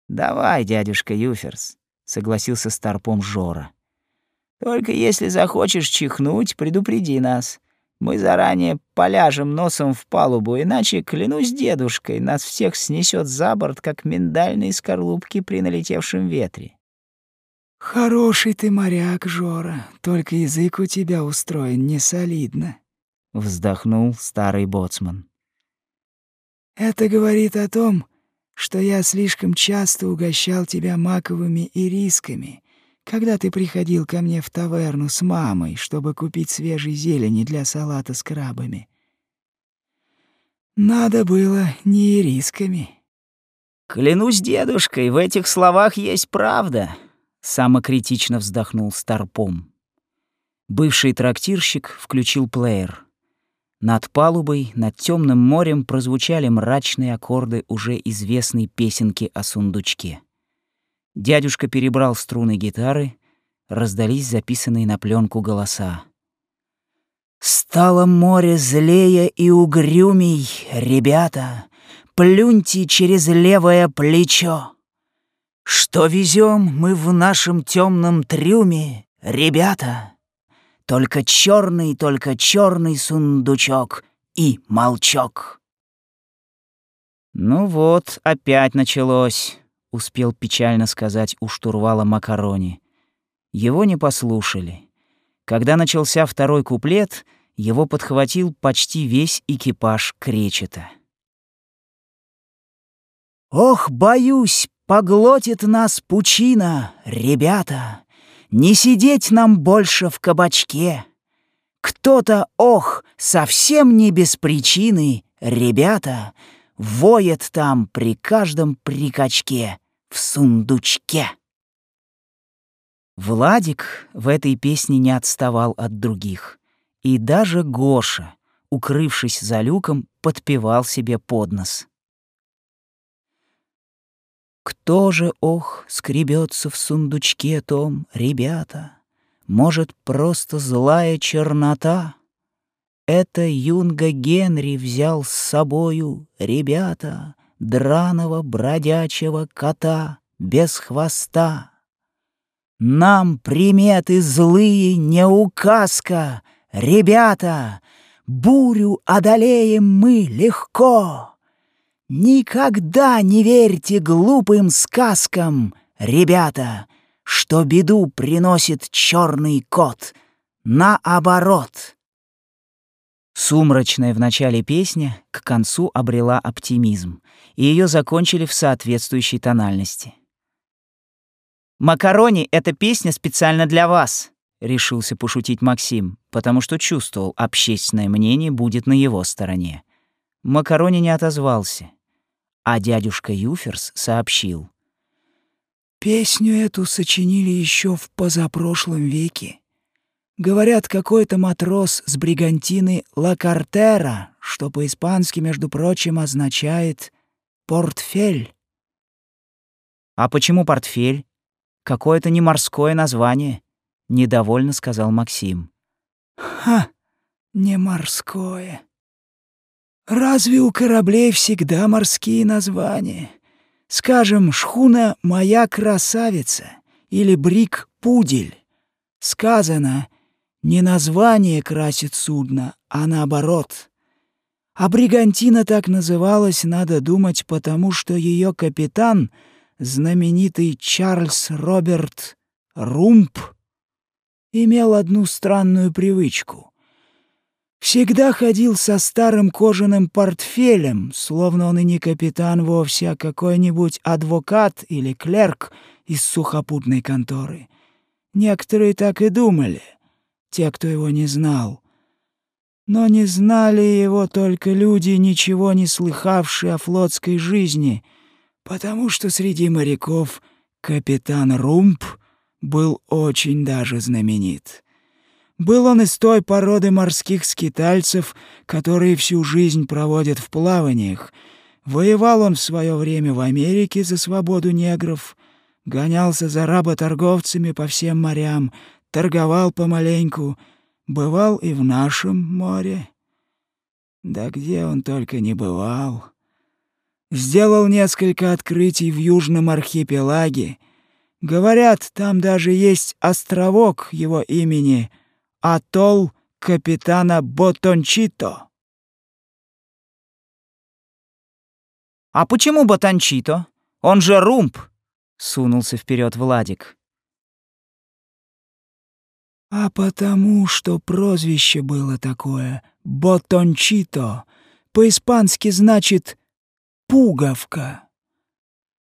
[SPEAKER 1] «Давай, дядюшка Юферс», — согласился старпом Жора. «Только если захочешь чихнуть, предупреди нас. Мы заранее поляжем носом в палубу, иначе, клянусь дедушкой, нас всех снесет за борт, как миндальные скорлупки при налетевшем ветре».
[SPEAKER 3] «Хороший ты моряк, Жора, только язык у тебя устроен не солидно», — вздохнул старый боцман. «Это говорит о том, что я слишком часто угощал тебя маковыми ирисками, когда ты приходил ко мне в таверну с мамой, чтобы купить свежей зелени для салата с крабами. Надо было не ирисками».
[SPEAKER 1] «Клянусь дедушкой, в этих словах есть правда», Самокритично вздохнул Старпом. Бывший трактирщик включил плеер. Над палубой, над темным морем прозвучали мрачные аккорды уже известной песенки о сундучке. Дядюшка перебрал струны гитары, раздались записанные на пленку голоса. «Стало море злее и угрюмей, ребята, плюньте через левое плечо!» Что везем мы в нашем темном трюме, ребята? Только черный, только черный сундучок и молчок. Ну вот, опять началось, успел печально сказать у штурвала Макарони. Его не послушали. Когда начался второй куплет, его подхватил почти весь экипаж кречета. «Ох, боюсь, Поглотит нас пучина, ребята, Не сидеть нам больше в кабачке. Кто-то, ох, совсем не без причины, ребята, Воет там при каждом прикачке в сундучке. Владик в этой песне не отставал от других. И даже Гоша, укрывшись за люком, подпевал себе под нос. Кто же, ох, скребется в сундучке том, ребята? Может, просто злая чернота? Это юнга Генри взял с собою, ребята, Драного бродячего кота без хвоста. Нам приметы злые не указка, ребята, Бурю одолеем мы легко. Никогда не верьте глупым сказкам, ребята, что беду приносит черный кот. Наоборот. Сумрачная в начале песня к концу обрела оптимизм, и ее закончили в соответствующей тональности. «Макарони — это песня специально для вас», — решился пошутить Максим, потому что чувствовал, общественное мнение будет на его стороне. Макарони не отозвался. А дядюшка Юферс сообщил.
[SPEAKER 3] «Песню эту сочинили еще в позапрошлом веке. Говорят, какой-то матрос с бригантины Ла Картера, что по-испански, между прочим, означает «портфель».
[SPEAKER 1] «А почему портфель? Какое-то не морское название», — недовольно сказал Максим.
[SPEAKER 3] «Ха, не морское», Разве у кораблей всегда морские названия? Скажем, шхуна «Моя красавица» или брик «Пудель». Сказано, не название красит судно, а наоборот. А бригантина так называлась, надо думать, потому что ее капитан, знаменитый Чарльз Роберт Румп, имел одну странную привычку — Всегда ходил со старым кожаным портфелем, словно он и не капитан вовсе, а какой-нибудь адвокат или клерк из сухопутной конторы. Некоторые так и думали, те, кто его не знал. Но не знали его только люди, ничего не слыхавшие о флотской жизни, потому что среди моряков капитан Румп был очень даже знаменит. Был он из той породы морских скитальцев, которые всю жизнь проводят в плаваниях, Воевал он в свое время в Америке за свободу негров, гонялся за работорговцами по всем морям, торговал помаленьку, бывал и в нашем море. Да где он только не бывал. Сделал несколько открытий в Южном архипелаге. Говорят, там даже есть островок его имени — атолл капитана Ботончито.
[SPEAKER 1] «А почему Ботончито? Он же Румб!» — сунулся вперед Владик.
[SPEAKER 3] «А потому что прозвище было такое — Ботончито. По-испански значит «пуговка».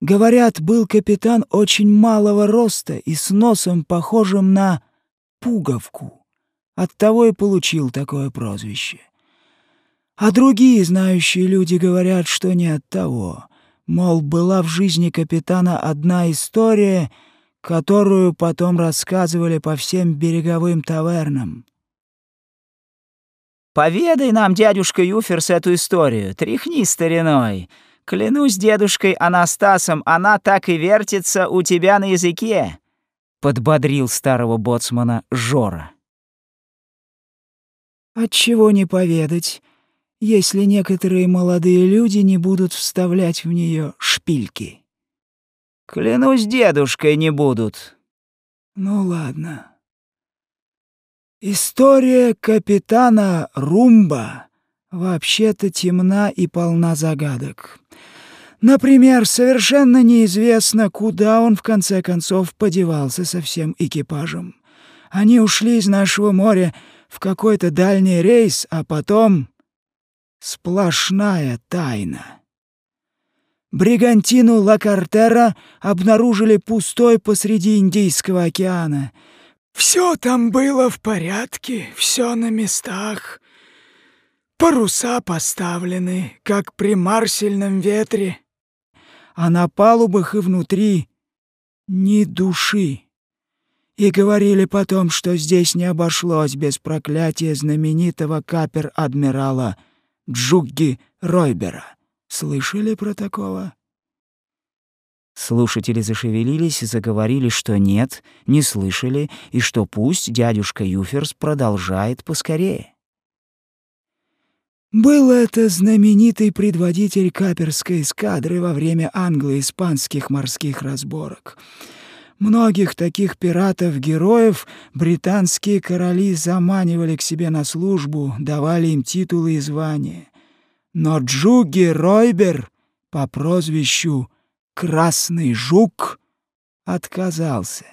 [SPEAKER 3] Говорят, был капитан очень малого роста и с носом, похожим на пуговку. Оттого и получил такое прозвище. А другие знающие люди говорят, что не от того. Мол, была в жизни капитана одна история, которую потом рассказывали по всем береговым тавернам.
[SPEAKER 1] «Поведай нам, дядюшка Юферс, эту историю. Тряхни стариной. Клянусь дедушкой Анастасом, она так и вертится у тебя на языке», — подбодрил старого боцмана Жора.
[SPEAKER 3] «Отчего не поведать?» если некоторые молодые люди не будут вставлять в нее шпильки.
[SPEAKER 1] Клянусь дедушкой, не будут.
[SPEAKER 3] Ну ладно. История капитана Румба вообще-то темна и полна загадок. Например, совершенно неизвестно, куда он в конце концов подевался со всем экипажем. Они ушли из нашего моря в какой-то дальний рейс, а потом Сплошная тайна. Бригантину Ла Картера обнаружили пустой посреди Индийского океана. Все там было в порядке, все на местах. Паруса поставлены, как при марсельном ветре. А на палубах и внутри ни души. И говорили потом, что здесь не обошлось без проклятия знаменитого капер-адмирала — Джугги Ройбера. Слышали про такого?»
[SPEAKER 1] Слушатели зашевелились и заговорили, что нет, не слышали, и что пусть дядюшка Юферс продолжает поскорее.
[SPEAKER 3] Был это знаменитый предводитель каперской эскадры во время англо-испанских морских разборок — Многих таких пиратов-героев британские короли заманивали к себе на службу, давали им титулы и звания. Но Джуги Ройбер по прозвищу «Красный жук» отказался.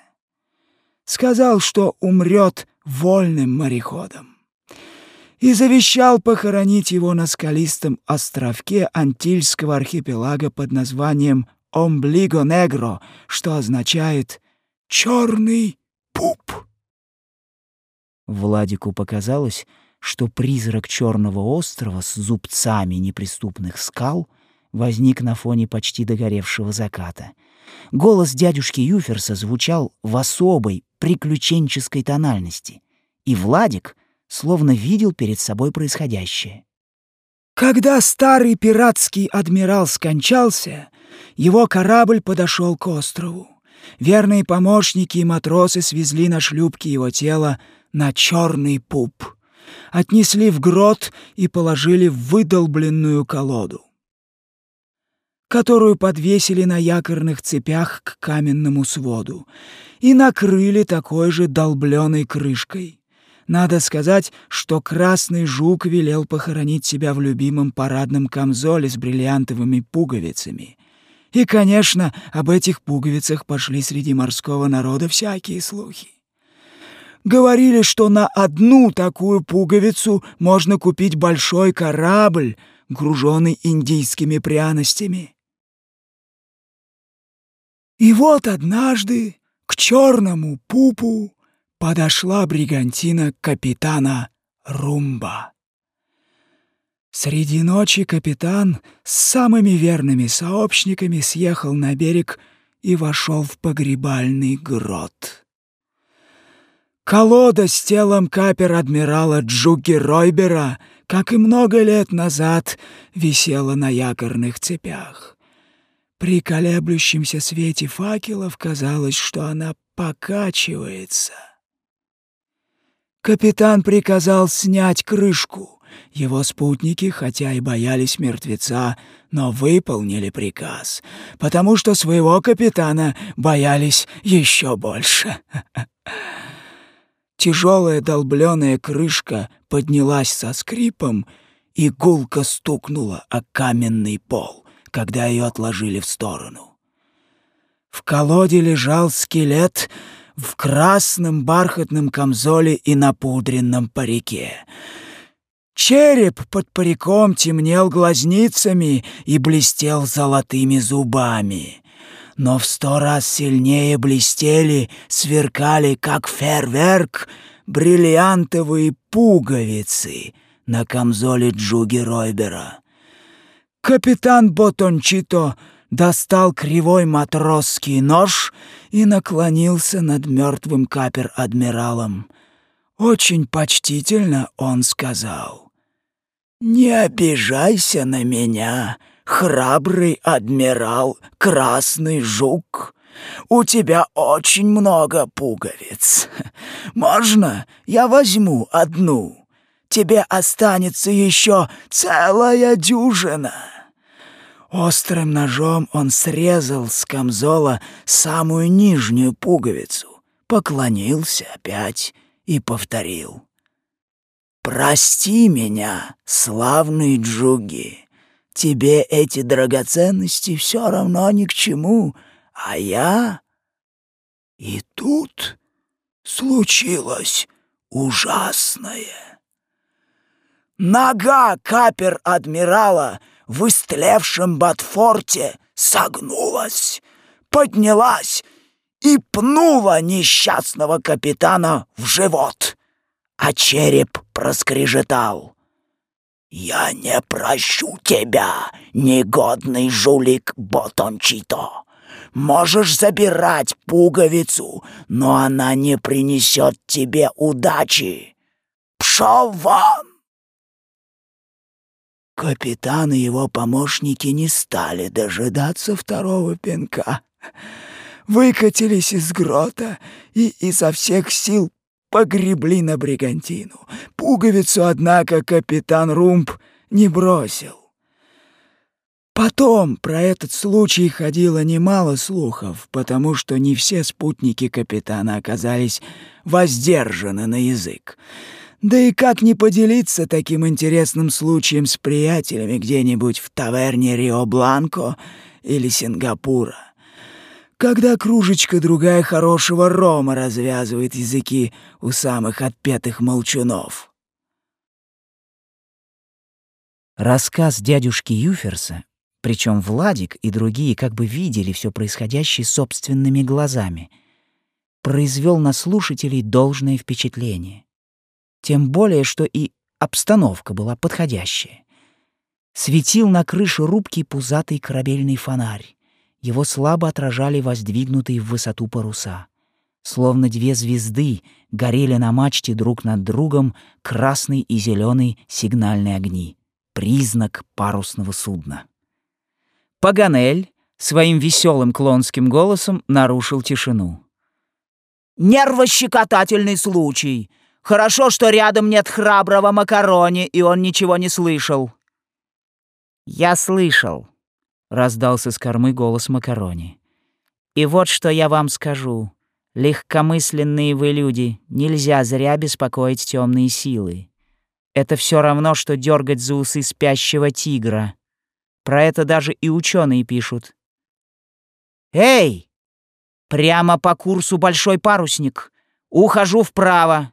[SPEAKER 3] Сказал, что умрет вольным мореходом. И завещал похоронить его на скалистом островке Антильского архипелага под названием «Омблиго негро», что означает «черный пуп».
[SPEAKER 1] Владику показалось, что призрак черного острова с зубцами неприступных скал возник на фоне почти догоревшего заката. Голос дядюшки Юферса звучал в особой, приключенческой тональности, и Владик словно видел перед собой происходящее.
[SPEAKER 3] Когда старый пиратский адмирал скончался, его корабль подошел к острову. Верные помощники и матросы свезли на шлюпке его тело на черный пуп. Отнесли в грот и положили в выдолбленную колоду, которую подвесили на якорных цепях к каменному своду и накрыли такой же долбленной крышкой. Надо сказать, что красный жук велел похоронить себя в любимом парадном камзоле с бриллиантовыми пуговицами. И, конечно, об этих пуговицах пошли среди морского народа всякие слухи. Говорили, что на одну такую пуговицу можно купить большой корабль, груженный индийскими пряностями. И вот однажды к черному пупу подошла бригантина капитана Румба. Среди ночи капитан с самыми верными сообщниками съехал на берег и вошел в погребальный грот. Колода с телом капер-адмирала Джуки Ройбера, как и много лет назад, висела на якорных цепях. При колеблющемся свете факелов казалось, что она покачивается. Капитан приказал снять крышку. Его спутники, хотя и боялись мертвеца, но выполнили приказ, потому что своего капитана боялись еще больше. Тяжелая долбленная крышка поднялась со скрипом и гулко стукнула о каменный пол, когда ее отложили в сторону. В колоде лежал скелет в красном бархатном камзоле и напудренном парике. Череп под париком темнел глазницами и блестел золотыми зубами но в сто раз сильнее блестели, сверкали, как фейерверк, бриллиантовые пуговицы на камзоле Джуги Ройбера. Капитан Ботончито достал кривой матросский нож и наклонился над мертвым капер-адмиралом. Очень почтительно он сказал, «Не обижайся на меня, — храбрый адмирал Красный Жук. У тебя очень много пуговиц. Можно я возьму одну? Тебе останется еще целая дюжина». Острым ножом он срезал с камзола самую нижнюю пуговицу, поклонился опять и повторил. «Прости меня, славный Джуги, Тебе эти драгоценности все равно ни к чему, а я... И тут случилось ужасное. Нога капер-адмирала в истлевшем Батфорте согнулась, поднялась и пнула несчастного капитана в живот, а череп проскрежетал. «Я не прощу тебя, негодный жулик Ботончито. Можешь забирать пуговицу, но она не принесет тебе удачи. Пшел вон!» Капитан и его помощники не стали дожидаться второго пинка. Выкатились из грота и изо всех сил погребли на бригантину. Пуговицу, однако, капитан Румб не бросил. Потом про этот случай ходило немало слухов, потому что не все спутники капитана оказались воздержаны на язык. Да и как не поделиться таким интересным случаем с приятелями где-нибудь в таверне Рио-Бланко или Сингапура? Когда кружечка другая хорошего рома развязывает языки у самых отпетых молчунов.
[SPEAKER 2] Рассказ дядюшки Юферса, причем Владик и другие как бы видели все происходящее собственными глазами, произвел на слушателей должное впечатление. Тем более, что и обстановка была подходящая. Светил на крыше рубки пузатый корабельный фонарь. Его слабо отражали воздвигнутые в высоту паруса. Словно две звезды горели на мачте друг над другом красный и зеленый сигнальные огни. Признак парусного судна. Паганель своим веселым клонским голосом нарушил тишину.
[SPEAKER 1] «Нервощекотательный случай. Хорошо, что рядом нет храброго Макарони, и он ничего не слышал».
[SPEAKER 2] «Я слышал», раздался с кормы голос Макарони. И вот что я вам скажу. Легкомысленные вы люди, нельзя зря беспокоить темные силы. Это все равно, что дергать за усы спящего тигра. Про это даже и ученые пишут. «Эй! Прямо по курсу большой парусник. Ухожу вправо!»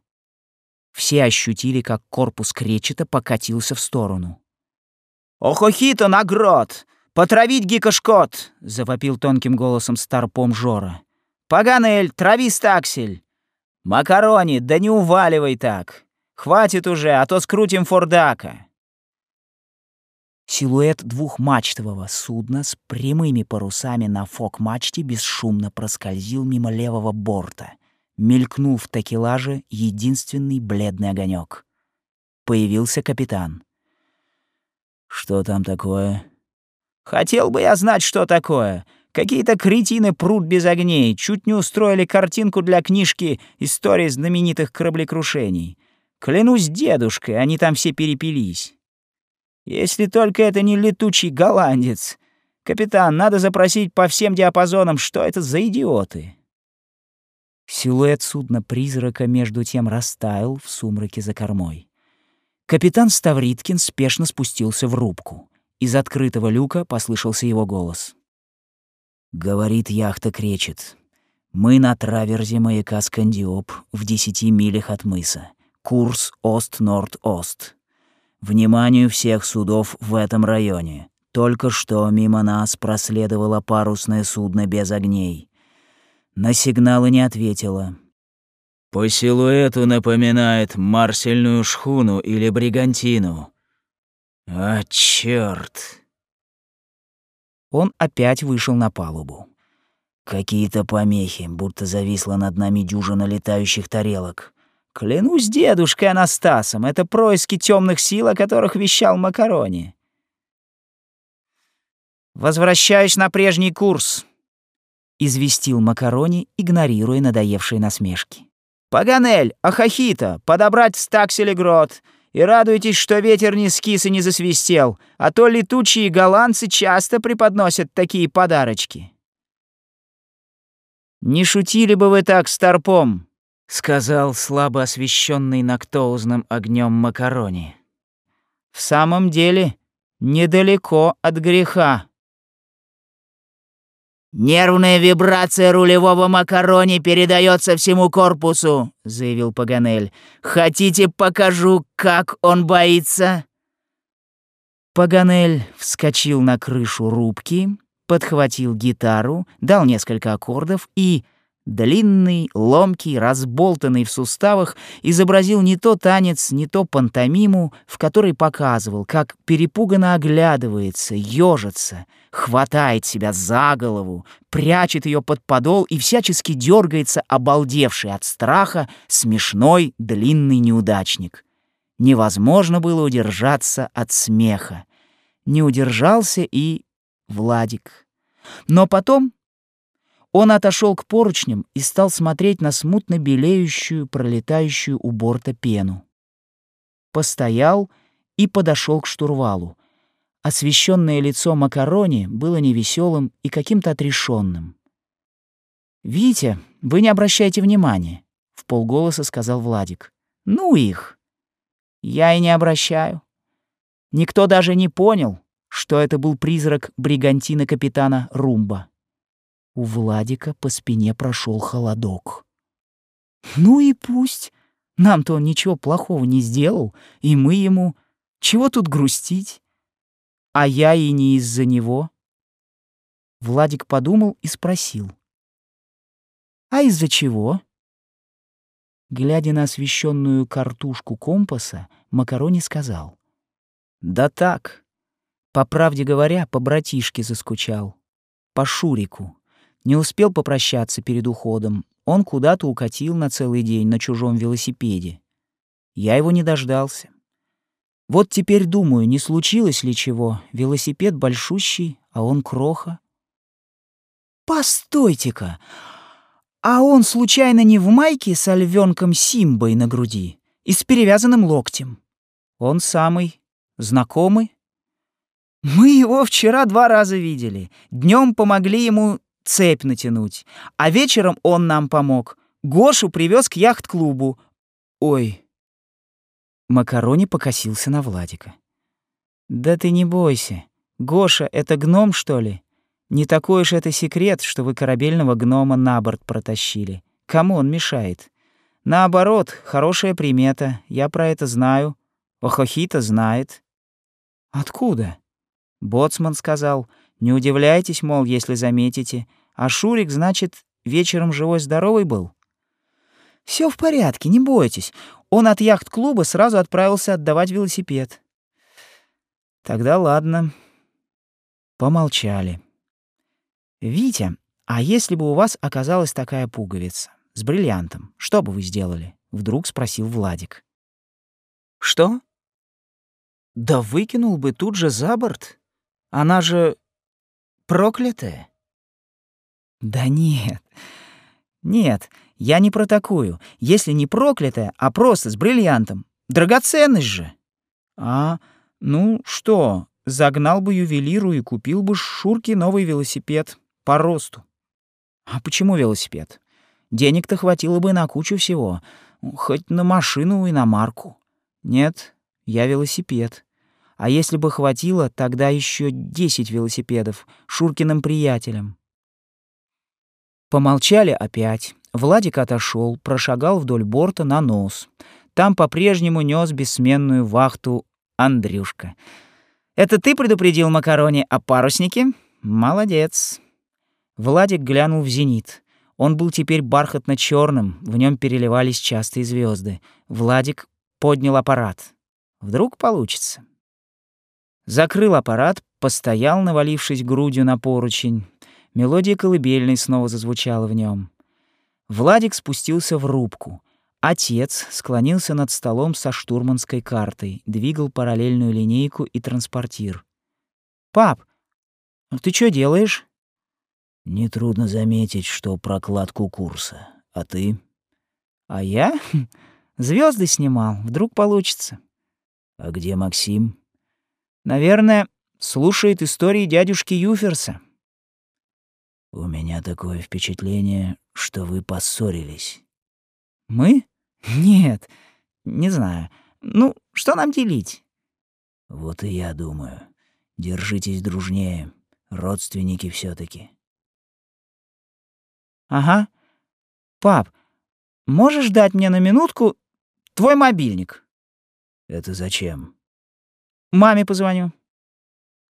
[SPEAKER 2] Все ощутили, как корпус кречета покатился в сторону.
[SPEAKER 1] «Охохито на грот! «Потравить гикошкот!» — завопил тонким голосом старпом Жора. «Паганель, трави стаксель!» «Макарони, да не уваливай так! Хватит уже, а то скрутим фордака!»
[SPEAKER 2] Силуэт двухмачтового судна с прямыми парусами на фок-мачте бесшумно проскользил мимо левого борта, мелькнул в такелаже единственный бледный огонек. Появился капитан.
[SPEAKER 1] «Что там такое?» «Хотел бы я знать, что такое. Какие-то кретины прут без огней, чуть не устроили картинку для книжки «История знаменитых кораблекрушений». Клянусь дедушкой, они там все перепились. Если только это не летучий голландец. Капитан, надо запросить по всем диапазонам, что это за идиоты».
[SPEAKER 2] Силуэт судна призрака между тем растаял в сумраке за кормой. Капитан Ставриткин спешно спустился в рубку. Из открытого люка послышался его голос. «Говорит яхта кречет. Мы на траверзе маяка Скандиоп в десяти милях от мыса. Курс Ост-Норд-Ост. Вниманию всех судов в этом районе. Только что мимо нас проследовало парусное судно без огней. На сигналы не ответило.
[SPEAKER 1] По силуэту напоминает марсельную шхуну или бригантину. А чёрт!
[SPEAKER 2] Он опять вышел на палубу.
[SPEAKER 1] Какие-то помехи, будто зависла над нами дюжина летающих тарелок. Клянусь дедушкой Анастасом, это происки темных сил, о которых вещал Макарони. «Возвращаюсь на прежний курс», — известил Макарони, игнорируя надоевшие насмешки. «Паганель, Ахахита, подобрать стакселегрот, и радуйтесь, что ветер не скис и не засвистел, а то летучие голландцы часто преподносят такие подарочки». «Не шутили бы вы так с торпом», — сказал слабо освещенный нактоузным огнем Макарони. «В самом деле, недалеко от греха».
[SPEAKER 3] «Нервная вибрация рулевого макарони передается всему корпусу», — заявил Паганель. «Хотите, покажу, как он боится?»
[SPEAKER 2] Паганель вскочил на крышу рубки, подхватил гитару, дал несколько аккордов и, длинный, ломкий, разболтанный в суставах, изобразил не то танец, не то пантомиму, в которой показывал, как перепуганно оглядывается, ёжится, хватает себя за голову, прячет ее под подол и всячески дергается, обалдевший от страха, смешной длинный неудачник. Невозможно было удержаться от смеха. Не удержался и Владик. Но потом он отошел к поручням и стал смотреть на смутно белеющую, пролетающую у борта пену. Постоял и подошел к штурвалу. Освещенное лицо Макарони было невеселым и каким-то отрешенным. «Витя, вы не обращайте внимания», — в полголоса сказал Владик. «Ну их!» «Я и не обращаю. Никто даже не понял, что это был призрак бригантина капитана Румба. У Владика по спине прошел холодок. «Ну и пусть. Нам-то он ничего плохого не сделал, и мы ему... Чего тут грустить? А я и не из-за него». Владик подумал и спросил. «А из-за чего?» Глядя на освещенную картушку компаса, Макарони сказал. «Да так. По правде говоря, по братишке заскучал. По Шурику. Не успел попрощаться перед уходом. Он куда-то укатил на целый день на чужом велосипеде. Я его не дождался. Вот теперь думаю, не случилось ли чего. Велосипед большущий, а он кроха. Постойте-ка! А он случайно не в майке с львенком Симбой на груди и с перевязанным локтем? Он самый. Знакомый? Мы его вчера два раза видели. Днем помогли ему цепь натянуть. А вечером он нам помог. Гошу привез к яхт-клубу. Ой. Макарони покосился на Владика. Да ты не бойся. Гоша — это гном, что ли? Не такой уж это секрет, что вы корабельного гнома на борт протащили. Кому он мешает? Наоборот, хорошая примета. Я про это знаю. Охохита знает. Откуда? Боцман сказал. Не удивляйтесь, мол, если заметите. А Шурик, значит, вечером живой-здоровый был? Все в порядке, не бойтесь. Он от яхт-клуба сразу отправился отдавать велосипед. Тогда ладно. Помолчали. Витя, а если бы у вас оказалась такая пуговица? с бриллиантом. Что бы вы сделали? Вдруг спросил Владик.
[SPEAKER 1] Что?
[SPEAKER 2] Да выкинул бы тут же за борт. Она же проклятая. Да нет. Нет, я не про такую. Если не проклятая, а просто с бриллиантом. Драгоценность же. А, ну что, загнал бы ювелиру и купил бы Шурке новый велосипед по росту. А почему велосипед? Денег-то хватило бы на кучу всего, хоть на машину и на марку. Нет, я велосипед. А если бы хватило, тогда еще десять велосипедов Шуркиным приятелям. Помолчали опять. Владик отошел, прошагал вдоль борта на нос. Там по-прежнему нес бессменную вахту Андрюшка. «Это ты предупредил Макарони о паруснике? Молодец». Владик глянул в зенит. Он был теперь бархатно черным, в нем переливались частые звезды. Владик поднял аппарат. Вдруг получится. Закрыл аппарат, постоял, навалившись грудью на поручень. Мелодия колыбельной снова зазвучала в нем. Владик спустился в рубку. Отец склонился над столом со штурманской картой, двигал параллельную линейку и транспортир. «Пап, ты что делаешь?»
[SPEAKER 3] «Нетрудно заметить, что прокладку курса. А ты?»
[SPEAKER 2] «А я? Звезды снимал. Вдруг получится».
[SPEAKER 3] «А где Максим?»
[SPEAKER 2] «Наверное, слушает истории дядюшки Юферса».
[SPEAKER 3] «У меня такое впечатление, что вы поссорились».
[SPEAKER 2] «Мы? Нет, не знаю. Ну, что нам делить?»
[SPEAKER 3] «Вот и я думаю. Держитесь дружнее. Родственники все таки
[SPEAKER 2] «Ага. Пап, можешь дать мне на минутку твой мобильник?»
[SPEAKER 3] «Это зачем?»
[SPEAKER 2] «Маме позвоню».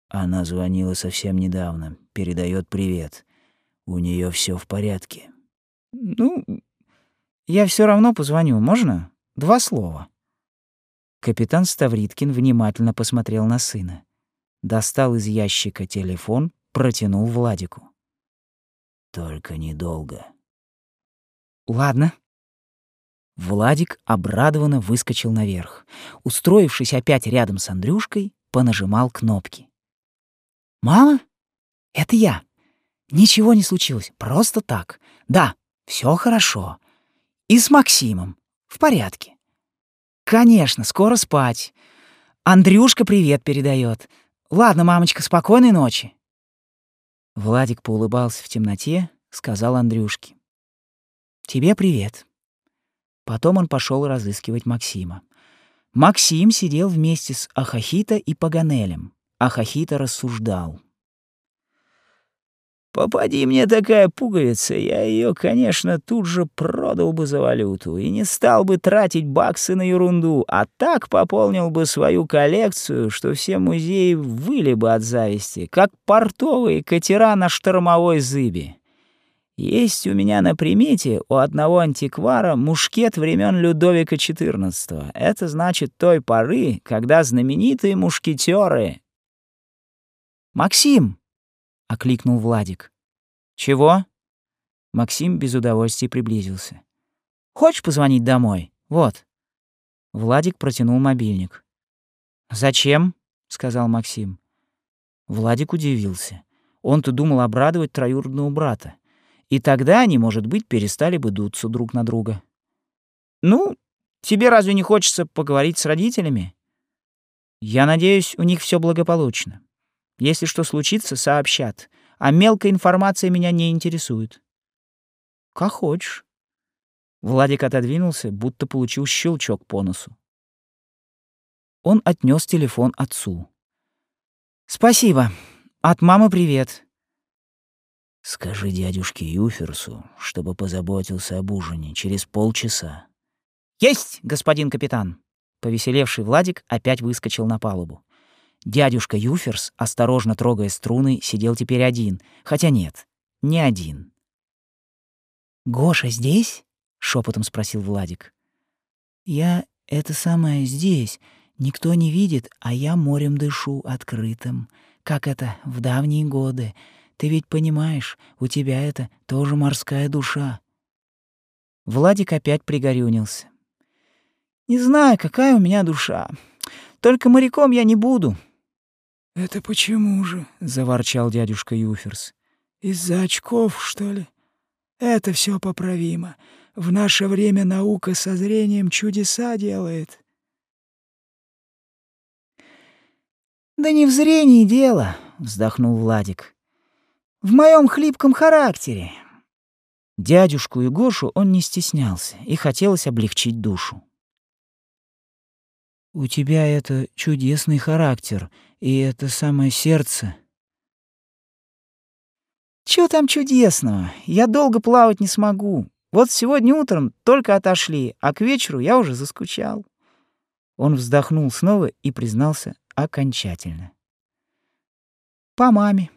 [SPEAKER 3] Она звонила совсем недавно. Передает привет. У нее все в порядке.
[SPEAKER 2] Ну, я все равно позвоню, можно? Два слова. Капитан Ставриткин внимательно посмотрел на сына. Достал из ящика телефон, протянул Владику.
[SPEAKER 3] Только недолго.
[SPEAKER 2] Ладно. Владик обрадованно выскочил наверх. Устроившись опять рядом с Андрюшкой, понажимал кнопки. «Мама, это я. Ничего не случилось, просто так. Да, все хорошо. И с Максимом. В порядке. Конечно, скоро спать. Андрюшка привет передает. Ладно, мамочка, спокойной ночи. Владик поулыбался в темноте, сказал Андрюшке. Тебе привет. Потом он пошел разыскивать Максима. Максим сидел вместе с Ахахита и Паганелем. Ахахита рассуждал.
[SPEAKER 1] Попади мне такая пуговица, я ее, конечно, тут же продал бы за валюту и не стал бы тратить баксы на ерунду, а так пополнил бы свою коллекцию, что все музеи выли бы от зависти, как портовые катера на штормовой зыбе. Есть у меня на примете у одного антиквара мушкет времен Людовика XIV. Это значит той поры, когда знаменитые мушкетеры.
[SPEAKER 2] «Максим!» — окликнул Владик. «Чего?» Максим без удовольствия приблизился. «Хочешь позвонить домой? Вот». Владик протянул мобильник. «Зачем?» — сказал Максим. Владик удивился. Он-то думал обрадовать троюродного брата. И тогда они, может быть, перестали бы дуться друг на друга. «Ну, тебе разве не хочется поговорить с родителями?» «Я надеюсь, у них все благополучно. Если что случится, сообщат. А мелкая информация меня не интересует. Как хочешь. Владик отодвинулся, будто получил щелчок по носу. Он отнес телефон отцу. «Спасибо. От мамы привет».
[SPEAKER 3] «Скажи дядюшке Юферсу, чтобы позаботился об ужине через полчаса».
[SPEAKER 2] «Есть, господин капитан!» Повеселевший Владик опять выскочил на палубу. Дядюшка Юферс, осторожно трогая струны, сидел теперь один. Хотя нет, не один. «Гоша здесь?» — шепотом спросил Владик. «Я это самое здесь. Никто не видит, а я морем дышу открытым. Как это в давние годы. Ты ведь понимаешь, у тебя это тоже морская душа». Владик опять пригорюнился. «Не знаю, какая у меня душа. Только моряком я не буду».
[SPEAKER 3] «Это почему же?» — заворчал дядюшка Юферс. «Из-за очков, что ли? Это все поправимо. В наше время наука со зрением чудеса делает».
[SPEAKER 2] «Да не в зрении дело», — вздохнул Владик. «В моем хлипком характере. Дядюшку и Гошу он не стеснялся, и хотелось облегчить душу. «У тебя это чудесный характер, и это самое сердце». «Чё там чудесного? Я долго плавать не смогу. Вот сегодня утром только отошли, а к вечеру я уже заскучал». Он вздохнул снова и признался окончательно. «По маме».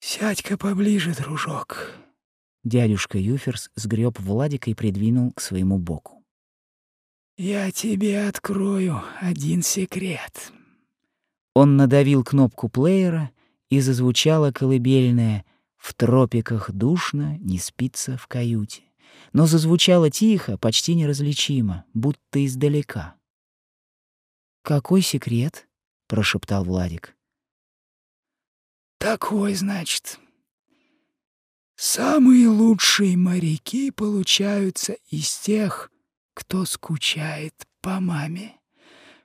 [SPEAKER 3] «Сядь-ка поближе, дружок».
[SPEAKER 2] Дядюшка Юферс сгреб Владика и придвинул к своему боку.
[SPEAKER 3] «Я тебе открою один секрет».
[SPEAKER 2] Он надавил кнопку плеера, и зазвучала колыбельная «В тропиках душно, не спится в каюте». Но зазвучало тихо, почти неразличимо, будто издалека. «Какой секрет?» — прошептал Владик.
[SPEAKER 3] Такой, значит. Самые лучшие моряки получаются из тех, кто скучает по маме.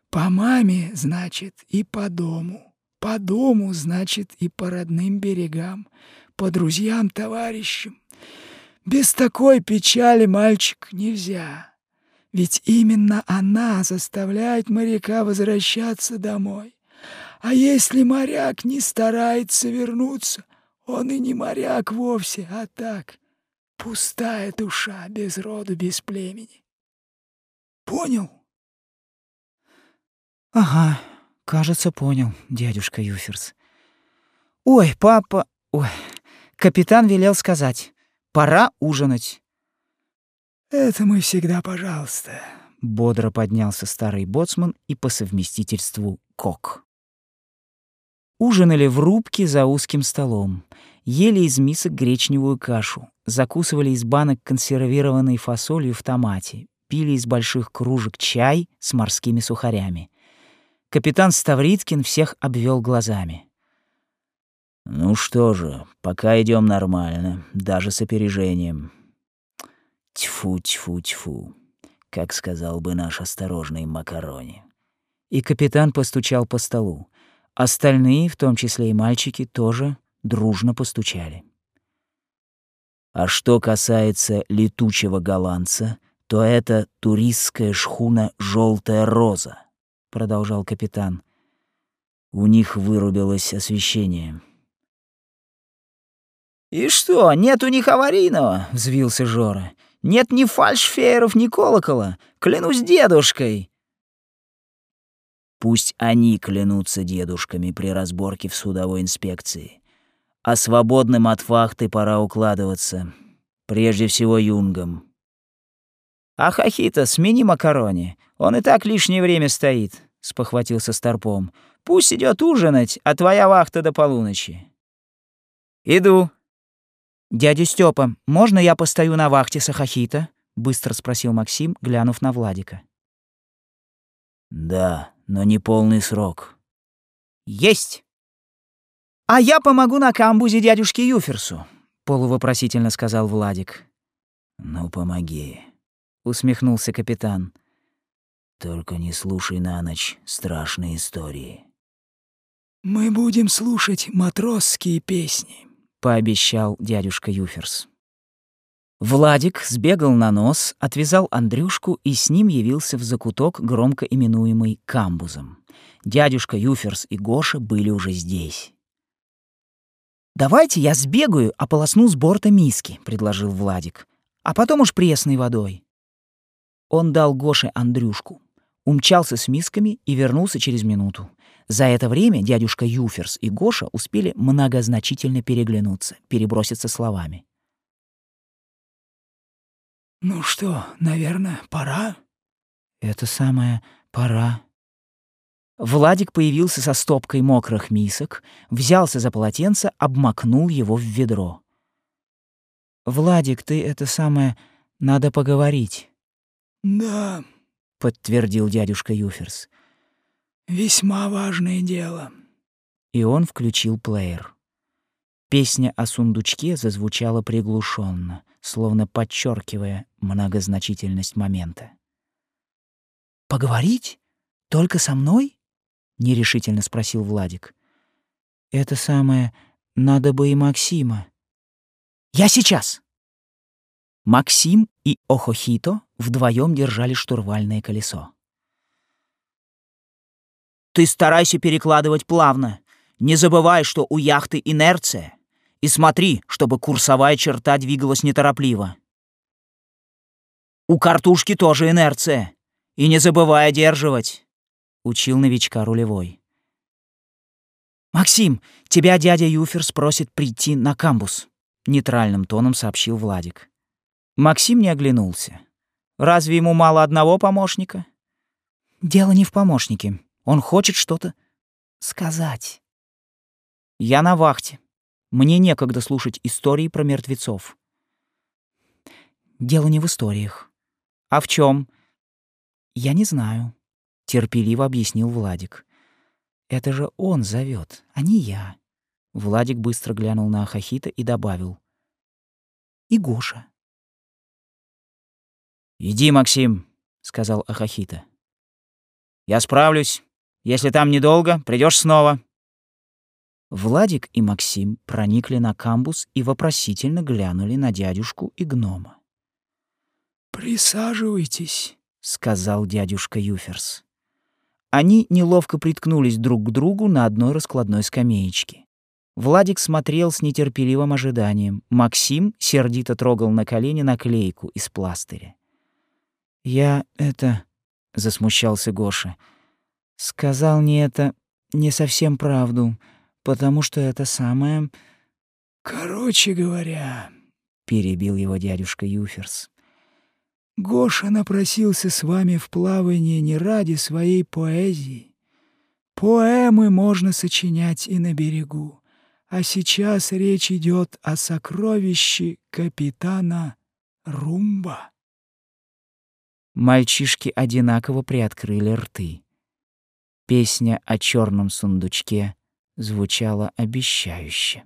[SPEAKER 3] По маме, значит, и по дому. По дому, значит, и по родным берегам, по друзьям, товарищам. Без такой печали, мальчик, нельзя. Ведь именно она заставляет моряка возвращаться домой. А если моряк не старается вернуться, он и не моряк вовсе, а так, пустая душа, без роду, без племени. Понял?
[SPEAKER 2] Ага, кажется, понял, дядюшка Юферс. Ой, папа, ой, капитан велел сказать, пора ужинать.
[SPEAKER 3] Это мы всегда, пожалуйста.
[SPEAKER 2] Бодро поднялся старый боцман и по совместительству кок. Ужинали в рубке за узким столом, ели из мисок гречневую кашу, закусывали из банок консервированной фасолью в томате, пили из больших кружек чай с морскими сухарями. Капитан Ставриткин всех обвел глазами.
[SPEAKER 1] «Ну что же, пока идем нормально, даже с опережением. Тьфу-тьфу-тьфу, как сказал бы наш осторожный Макарони».
[SPEAKER 2] И капитан постучал по столу. Остальные, в том числе и мальчики, тоже дружно постучали.
[SPEAKER 1] А что касается летучего голландца, то это туристская шхуна «Желтая роза», — продолжал капитан. У них вырубилось освещение.
[SPEAKER 2] «И что, нет у них аварийного?» — взвился Жора. «Нет ни фальшфееров, ни колокола. Клянусь дедушкой!»
[SPEAKER 1] Пусть они клянутся дедушками при разборке в судовой инспекции. А свободным от фахты пора укладываться. Прежде всего юнгом.
[SPEAKER 2] «А Хахита, смени макарони. Он и так лишнее время стоит», — спохватился Старпом. «Пусть идет ужинать, а твоя вахта до полуночи». «Иду». «Дядя Степа, можно я постою на вахте Сахахита?» — быстро спросил Максим, глянув на Владика.
[SPEAKER 1] «Да», но не полный срок.
[SPEAKER 2] Есть. А я помогу на камбузе дядюшке Юферсу, полувопросительно сказал Владик.
[SPEAKER 1] Ну помоги,
[SPEAKER 2] усмехнулся капитан.
[SPEAKER 1] Только не слушай на ночь страшные истории.
[SPEAKER 3] Мы будем слушать матросские песни,
[SPEAKER 2] пообещал дядюшка Юферс. Владик сбегал на нос, отвязал Андрюшку и с ним явился в закуток, громко именуемый камбузом. Дядюшка Юферс и Гоша были уже здесь. «Давайте я сбегаю, ополосну с борта миски», — предложил Владик. «А потом уж пресной водой». Он дал Гоше Андрюшку, умчался с мисками и вернулся через минуту. За это время дядюшка Юферс и Гоша успели многозначительно переглянуться, переброситься словами.
[SPEAKER 3] «Ну что, наверное, пора?»
[SPEAKER 2] «Это самое «пора». Владик появился со стопкой мокрых мисок, взялся за полотенце, обмакнул его в ведро. Владик, ты это самое... Надо поговорить.
[SPEAKER 3] Да,
[SPEAKER 2] подтвердил дядюшка Юферс.
[SPEAKER 3] Весьма важное дело.
[SPEAKER 2] И он включил плеер. Песня о сундучке зазвучала приглушенно, словно подчеркивая многозначительность момента. Поговорить? Только со мной? нерешительно спросил Владик. Это самое надо бы и Максима. Я сейчас. Максим и Охохито вдвоем держали штурвальное колесо. «Ты старайся перекладывать плавно. Не забывай, что у яхты инерция. И смотри, чтобы курсовая черта двигалась неторопливо. У картушки тоже инерция. И не забывай одерживать», — учил новичка рулевой. «Максим, тебя дядя Юфер спросит прийти на камбус», — нейтральным тоном сообщил Владик. Максим не оглянулся. Разве ему мало одного помощника? Дело не в помощнике. Он хочет что-то сказать. Я на вахте. Мне некогда слушать истории про мертвецов. Дело не в историях. А в чем? Я не знаю, терпеливо объяснил Владик. Это же он зовет, а не я. Владик быстро глянул на Ахахита и добавил. И Гоша. «Иди, Максим», — сказал Ахахита. «Я справлюсь. Если там недолго, придешь снова». Владик и Максим проникли на камбус и вопросительно глянули на дядюшку и гнома.
[SPEAKER 3] «Присаживайтесь», — сказал дядюшка Юферс.
[SPEAKER 2] Они неловко приткнулись друг к другу на одной раскладной скамеечке. Владик смотрел с нетерпеливым ожиданием. Максим сердито трогал на колени наклейку из пластыря. «Я это...» — засмущался Гоша. «Сказал не это... не совсем правду, потому что это самое...»
[SPEAKER 3] «Короче говоря...»
[SPEAKER 2] — перебил его дядюшка Юферс.
[SPEAKER 3] «Гоша напросился с вами в плавание не ради своей поэзии. Поэмы можно сочинять и на берегу, а сейчас речь идет о сокровище капитана Румба».
[SPEAKER 2] Мальчишки одинаково приоткрыли рты. Песня о черном сундучке звучала обещающе.